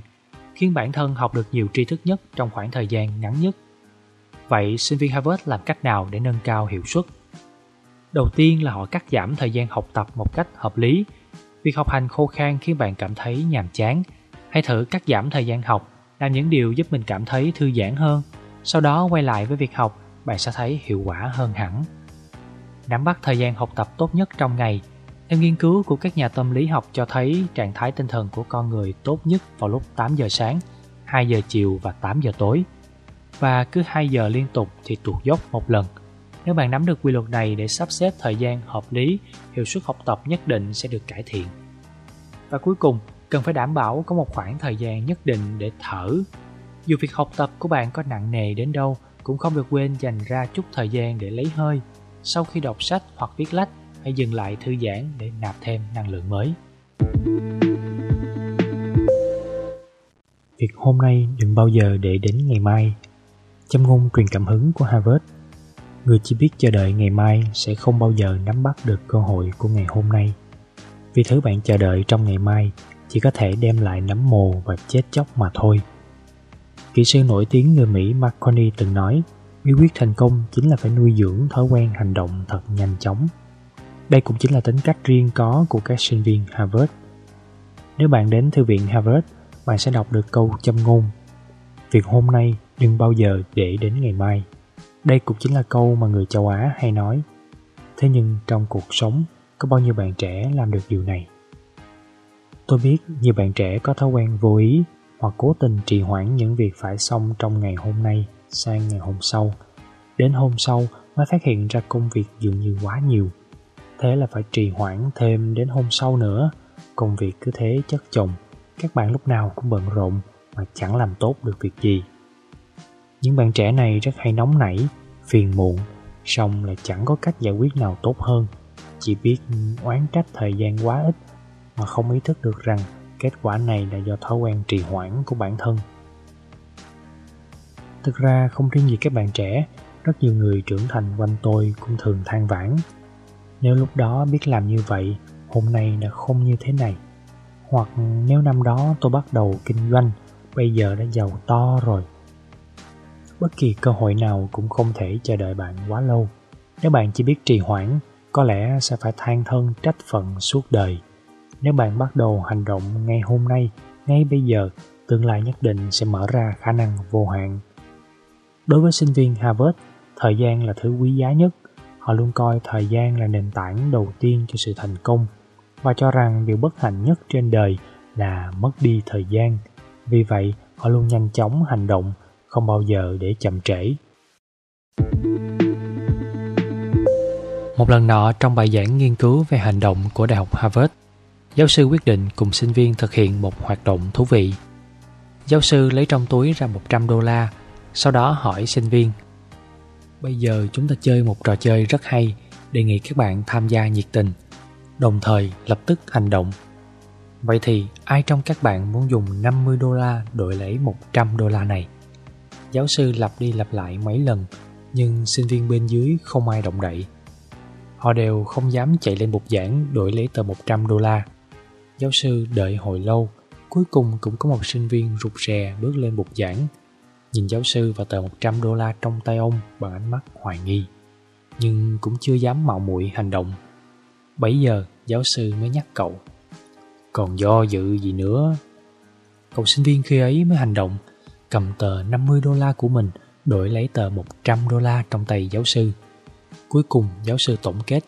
khiến bản thân học được nhiều tri thức nhất trong khoảng thời gian ngắn nhất. Vậy sinh viên Harvard làm cách nào để nâng cao hiệu suất? Đầu tiên là họ cắt giảm thời gian học tập một cách hợp lý. Việc học hành khô khan khiến bạn cảm thấy nhàm chán. Hãy thử cắt giảm thời gian học, làm những điều giúp mình cảm thấy thư giãn hơn. Sau đó quay lại với việc học, bạn sẽ thấy hiệu quả hơn hẳn. Nắm bắt thời gian học tập tốt nhất trong ngày. Theo nghiên cứu của các nhà tâm lý học cho thấy trạng thái tinh thần của con người tốt nhất vào lúc 8 giờ sáng, 2 giờ chiều và 8 giờ tối. Và cứ 2 giờ liên tục thì tụt dốc một lần. Nếu bạn nắm được quy luật này để sắp xếp thời gian hợp lý, hiệu suất học tập nhất định sẽ được cải thiện. Và cuối cùng, cần phải đảm bảo có một khoảng thời gian nhất định để thở. Dù việc học tập của bạn có nặng nề đến đâu, cũng không được quên dành ra chút thời gian để lấy hơi. Sau khi đọc sách hoặc viết lách, hãy dừng lại thư giãn để nạp thêm năng lượng mới. Việc hôm nay đừng bao giờ để đến ngày mai. Châm ngôn truyền cảm hứng của Harvard Người chỉ biết chờ đợi ngày mai sẽ không bao giờ nắm bắt được cơ hội của ngày hôm nay. Vì thứ bạn chờ đợi trong ngày mai chỉ có thể đem lại nấm mồ và chết chóc mà thôi. Kỹ sư nổi tiếng người Mỹ Marconi từng nói, bí quyết thành công chính là phải nuôi dưỡng thói quen hành động thật nhanh chóng. Đây cũng chính là tính cách riêng có của các sinh viên Harvard. Nếu bạn đến thư viện Harvard, bạn sẽ đọc được câu châm ngôn Việc hôm nay đừng bao giờ để đến ngày mai. Đây cũng chính là câu mà người châu Á hay nói. Thế nhưng trong cuộc sống, có bao nhiêu bạn trẻ làm được điều này? Tôi biết nhiều bạn trẻ có thói quen vô ý hoặc cố tình trì hoãn những việc phải xong trong ngày hôm nay sang ngày hôm sau. Đến hôm sau mới phát hiện ra công việc dường như quá nhiều. Thế là phải trì hoãn thêm đến hôm sau nữa. Công việc cứ thế chất chồng, các bạn lúc nào cũng bận rộn mà chẳng làm tốt được việc gì. Những bạn trẻ này rất hay nóng nảy, phiền muộn, xong là chẳng có cách giải quyết nào tốt hơn. Chỉ biết oán trách thời gian quá ít mà không ý thức được rằng kết quả này là do thói quen trì hoãn của bản thân. Thực ra không riêng gì các bạn trẻ, rất nhiều người trưởng thành quanh tôi cũng thường than vãn. Nếu lúc đó biết làm như vậy, hôm nay đã không như thế này. Hoặc nếu năm đó tôi bắt đầu kinh doanh, bây giờ đã giàu to rồi. Bất kỳ cơ hội nào cũng không thể chờ đợi bạn quá lâu. Nếu bạn chỉ biết trì hoãn, có lẽ sẽ phải than thân trách phận suốt đời. Nếu bạn bắt đầu hành động ngay hôm nay, ngay bây giờ, tương lai nhất định sẽ mở ra khả năng vô hạn. Đối với sinh viên Harvard, thời gian là thứ quý giá nhất. Họ luôn coi thời gian là nền tảng đầu tiên cho sự thành công và cho rằng điều bất hạnh nhất trên đời là mất đi thời gian. Vì vậy, họ luôn nhanh chóng hành động, không bao giờ để chậm trễ. Một lần nọ trong bài giảng nghiên cứu về hành động của Đại học Harvard, Giáo sư quyết định cùng sinh viên thực hiện một hoạt động thú vị. Giáo sư lấy trong túi ra 100 đô la, sau đó hỏi sinh viên Bây giờ chúng ta chơi một trò chơi rất hay, đề nghị các bạn tham gia nhiệt tình, đồng thời lập tức hành động. Vậy thì ai trong các bạn muốn dùng 50 đô la đổi lấy 100 đô la này? Giáo sư lặp đi lặp lại mấy lần, nhưng sinh viên bên dưới không ai động đậy. Họ đều không dám chạy lên bục giảng đổi lấy tờ 100 đô la. Giáo sư đợi hồi lâu, cuối cùng cũng có một sinh viên rụt rè bước lên bục giảng, nhìn giáo sư và tờ 100 đô la trong tay ông bằng ánh mắt hoài nghi, nhưng cũng chưa dám mạo muội hành động. Bấy giờ, giáo sư mới nhắc cậu. Còn do dự gì nữa? Cậu sinh viên khi ấy mới hành động, cầm tờ 50 đô la của mình đổi lấy tờ 100 đô la trong tay giáo sư. Cuối cùng giáo sư tổng kết,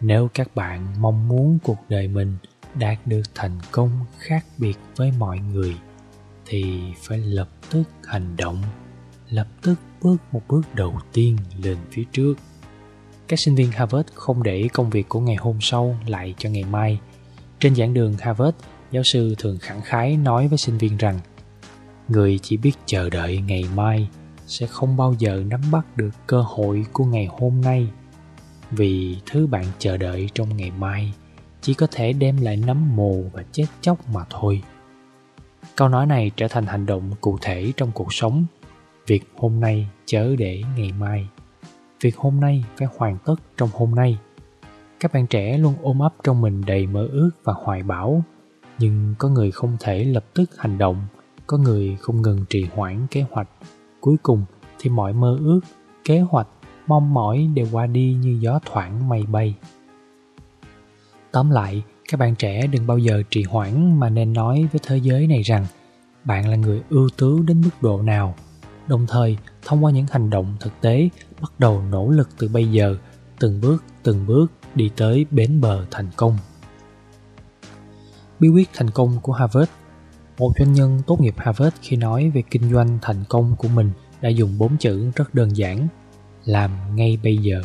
nếu các bạn mong muốn cuộc đời mình đạt được thành công khác biệt với mọi người, thì phải lập tức hành động, lập tức bước một bước đầu tiên lên phía trước. Các sinh viên harvard không để công việc của ngày hôm sau lại cho ngày mai. Trên giảng đường harvard, giáo sư thường khẳng khái nói với sinh viên rằng, người chỉ biết chờ đợi ngày mai sẽ không bao giờ nắm bắt được cơ hội của ngày hôm nay. Vì thứ bạn chờ đợi trong ngày mai chỉ có thể đem lại nấm mồ và chết chóc mà thôi. Câu nói này trở thành hành động cụ thể trong cuộc sống. Việc hôm nay chớ để ngày mai. Việc hôm nay phải hoàn tất trong hôm nay. Các bạn trẻ luôn ôm ấp trong mình đầy mơ ước và hoài bão. Nhưng có người không thể lập tức hành động, có người không ngừng trì hoãn kế hoạch. Cuối cùng thì mọi mơ ước, kế hoạch, mong mỏi đều qua đi như gió thoảng mây bay tóm lại, các bạn trẻ đừng bao giờ trì hoãn mà nên nói với thế giới này rằng bạn là người ưu tú đến mức độ nào. Đồng thời, thông qua những hành động thực tế, bắt đầu nỗ lực từ bây giờ, từng bước từng bước đi tới bến bờ thành công. Bí quyết thành công của harvard. Một doanh nhân tốt nghiệp harvard khi nói về kinh doanh thành công của mình đã dùng bốn chữ rất đơn giản, làm ngay bây giờ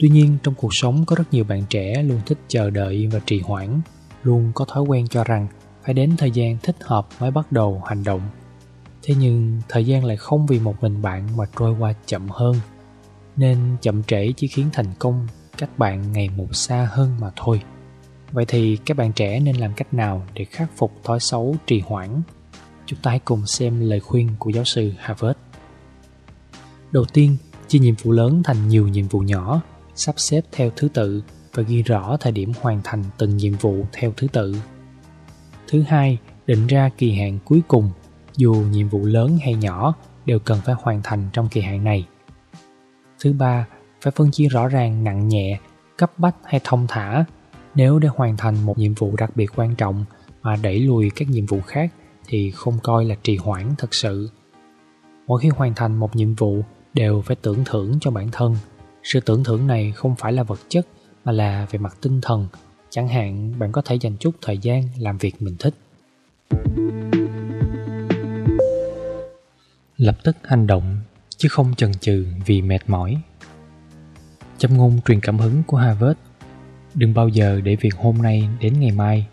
tuy nhiên, trong cuộc sống có rất nhiều bạn trẻ luôn thích chờ đợi và trì hoãn, luôn có thói quen cho rằng phải đến thời gian thích hợp mới bắt đầu hành động. Thế nhưng, thời gian lại không vì một mình bạn mà trôi qua chậm hơn, nên chậm trễ chỉ khiến thành công các bạn ngày một xa hơn mà thôi. Vậy thì các bạn trẻ nên làm cách nào để khắc phục thói xấu trì hoãn? Chúng ta hãy cùng xem lời khuyên của giáo sư harvard. Đầu tiên, chia nhiệm vụ lớn thành nhiều nhiệm vụ nhỏ sắp xếp theo thứ tự và ghi rõ thời điểm hoàn thành từng nhiệm vụ theo thứ tự. Thứ hai, định ra kỳ hạn cuối cùng, dù nhiệm vụ lớn hay nhỏ, đều cần phải hoàn thành trong kỳ hạn này. Thứ ba, phải phân chia rõ ràng, nặng nhẹ, cấp bách hay thông thả nếu để hoàn thành một nhiệm vụ đặc biệt quan trọng mà đẩy lùi các nhiệm vụ khác thì không coi là trì hoãn thật sự. Mỗi khi hoàn thành một nhiệm vụ đều phải tưởng thưởng cho bản thân sự tưởng thưởng này không phải là vật chất, mà là về mặt tinh thần. Chẳng hạn, bạn có thể dành chút thời gian làm việc mình thích. Lập tức hành động, chứ không chần chừ vì mệt mỏi. Châm ngôn truyền cảm hứng của harvard. Đừng bao giờ để việc hôm nay đến ngày mai.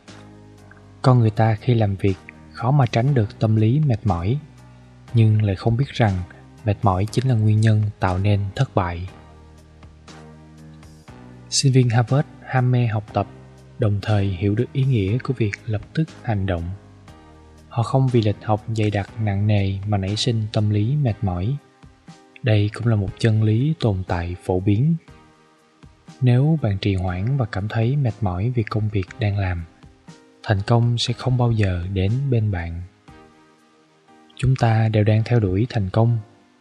Con người ta khi làm việc, khó mà tránh được tâm lý mệt mỏi. Nhưng lại không biết rằng mệt mỏi chính là nguyên nhân tạo nên thất bại sinh viên harvard ham mê học tập, đồng thời hiểu được ý nghĩa của việc lập tức hành động. Họ không vì lịch học dày đặc nặng nề mà nảy sinh tâm lý mệt mỏi. Đây cũng là một chân lý tồn tại phổ biến. Nếu bạn trì hoãn và cảm thấy mệt mỏi vì công việc đang làm, thành công sẽ không bao giờ đến bên bạn. Chúng ta đều đang theo đuổi thành công,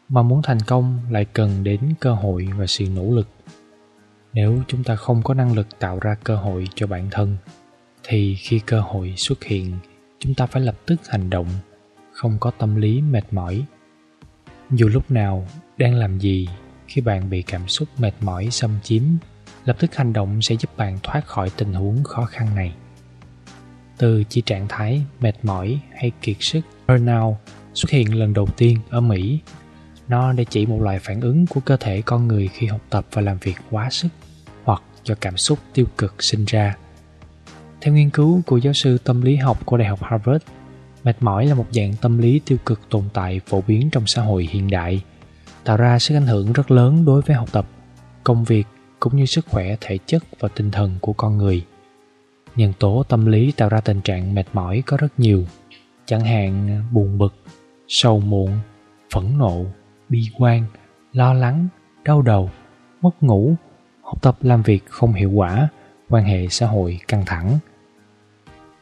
mà muốn thành công lại cần đến cơ hội và sự nỗ lực nếu chúng ta không có năng lực tạo ra cơ hội cho bản thân, thì khi cơ hội xuất hiện, chúng ta phải lập tức hành động, không có tâm lý mệt mỏi. Dù lúc nào đang làm gì, khi bạn bị cảm xúc mệt mỏi, xâm chiếm, lập tức hành động sẽ giúp bạn thoát khỏi tình huống khó khăn này. Từ chỉ trạng thái mệt mỏi hay kiệt sức, burnout xuất hiện lần đầu tiên ở mỹ. Nó để chỉ một loại phản ứng của cơ thể con người khi học tập và làm việc quá sức do cảm xúc tiêu cực sinh ra theo nghiên cứu của giáo sư tâm lý học của Đại học Harvard, mệt mỏi là một dạng tâm lý tiêu cực tồn tại phổ biến trong xã hội hiện đại, tạo ra sức ảnh hưởng rất lớn đối với học tập, công việc cũng như sức khỏe thể chất và tinh thần của con người. Nhân tố tâm lý tạo ra tình trạng mệt mỏi có rất nhiều, chẳng hạn buồn bực, sầu muộn, phẫn nộ, bi quan, lo lắng, đau đầu, mất ngủ, học tập làm việc không hiệu quả, quan hệ xã hội căng thẳng.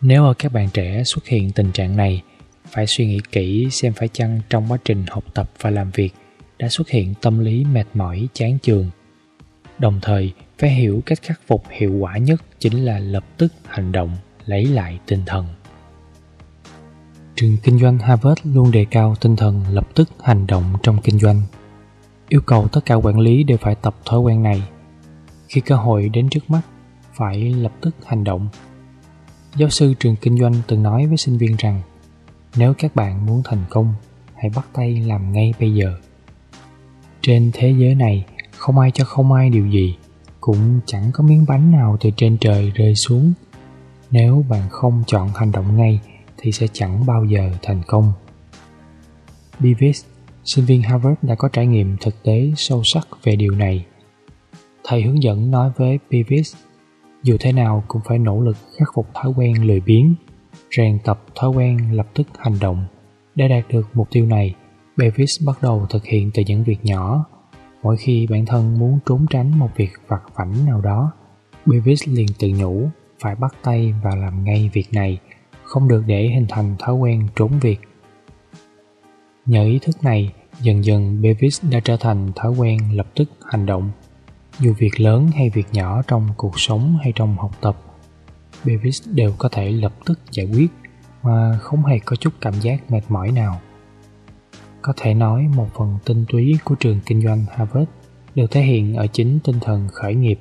Nếu ở các bạn trẻ xuất hiện tình trạng này, phải suy nghĩ kỹ xem phải chăng trong quá trình học tập và làm việc đã xuất hiện tâm lý mệt mỏi chán chường. Đồng thời, phải hiểu cách khắc phục hiệu quả nhất chính là lập tức hành động, lấy lại tinh thần. Trường kinh doanh Harvard luôn đề cao tinh thần lập tức hành động trong kinh doanh. Yêu cầu tất cả quản lý đều phải tập thói quen này. Khi cơ hội đến trước mắt, phải lập tức hành động. Giáo sư trường kinh doanh từng nói với sinh viên rằng nếu các bạn muốn thành công, hãy bắt tay làm ngay bây giờ. Trên thế giới này, không ai cho không ai điều gì, cũng chẳng có miếng bánh nào từ trên trời rơi xuống. Nếu bạn không chọn hành động ngay, thì sẽ chẳng bao giờ thành công. Beavis, sinh viên Harvard đã có trải nghiệm thực tế sâu sắc về điều này. Thầy hướng dẫn nói với Beavis, dù thế nào cũng phải nỗ lực khắc phục thói quen lười biếng, rèn tập thói quen lập tức hành động. Để đạt được mục tiêu này, Beavis bắt đầu thực hiện từ những việc nhỏ. Mỗi khi bản thân muốn trốn tránh một việc vặt vảnh nào đó, Beavis liền tự nhủ phải bắt tay và làm ngay việc này – không được để hình thành thói quen trốn việc. Nhờ ý thức này, dần dần Bevis đã trở thành thói quen lập tức hành động. Dù việc lớn hay việc nhỏ trong cuộc sống hay trong học tập, Bevis đều có thể lập tức giải quyết mà không hề có chút cảm giác mệt mỏi nào. Có thể nói một phần tinh túy của trường kinh doanh Harvard được thể hiện ở chính tinh thần khởi nghiệp.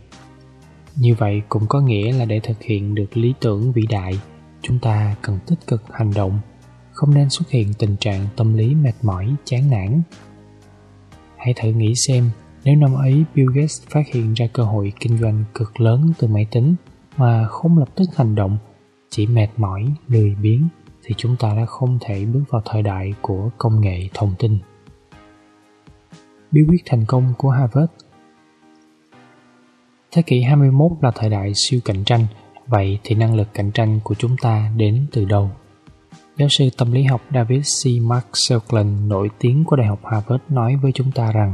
Như vậy cũng có nghĩa là để thực hiện được lý tưởng vĩ đại – chúng ta cần tích cực hành động không nên xuất hiện tình trạng tâm lý mệt mỏi chán nản hãy thử nghĩ xem nếu năm ấy bill gates phát hiện ra cơ hội kinh doanh cực lớn từ máy tính mà không lập tức hành động, chỉ mệt mỏi, lười biếng, thì chúng ta đã không thể bước vào thời đại của công nghệ thông tin bí quyết thành công của Harvard Thế kỷ 21 là thời đại siêu cạnh tranh, Vậy thì năng lực cạnh tranh của chúng ta đến từ đâu? Giáo sư tâm lý học David C. Mark Selkland nổi tiếng của Đại học Harvard, nói với chúng ta rằng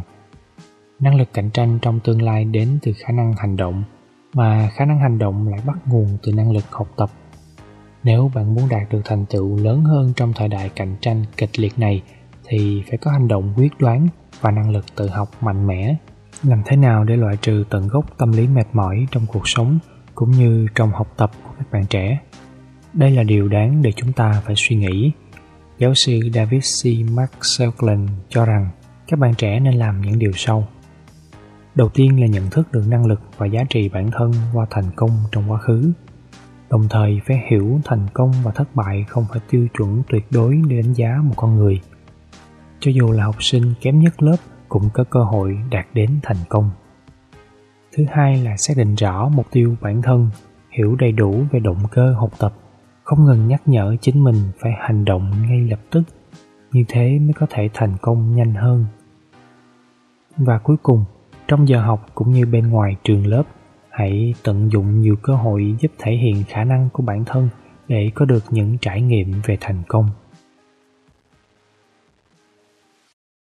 năng lực cạnh tranh trong tương lai đến từ khả năng hành động, mà khả năng hành động lại bắt nguồn từ năng lực học tập. Nếu bạn muốn đạt được thành tựu lớn hơn trong thời đại cạnh tranh kịch liệt này, thì phải có hành động quyết đoán và năng lực tự học mạnh mẽ. Làm thế nào để loại trừ tận gốc tâm lý mệt mỏi trong cuộc sống cũng như trong học tập của các bạn trẻ. Đây là điều đáng để chúng ta phải suy nghĩ. Giáo sư David C. Mark cho rằng các bạn trẻ nên làm những điều sau. Đầu tiên là nhận thức được năng lực và giá trị bản thân qua thành công trong quá khứ. Đồng thời phải hiểu thành công và thất bại không phải tiêu chuẩn tuyệt đối để đánh giá một con người. Cho dù là học sinh kém nhất lớp cũng có cơ hội đạt đến thành công. Thứ hai là xác định rõ mục tiêu bản thân, hiểu đầy đủ về động cơ học tập, không ngừng nhắc nhở chính mình phải hành động ngay lập tức, như thế mới có thể thành công nhanh hơn. Và cuối cùng, trong giờ học cũng như bên ngoài trường lớp, hãy tận dụng nhiều cơ hội giúp thể hiện khả năng của bản thân để có được những trải nghiệm về thành công.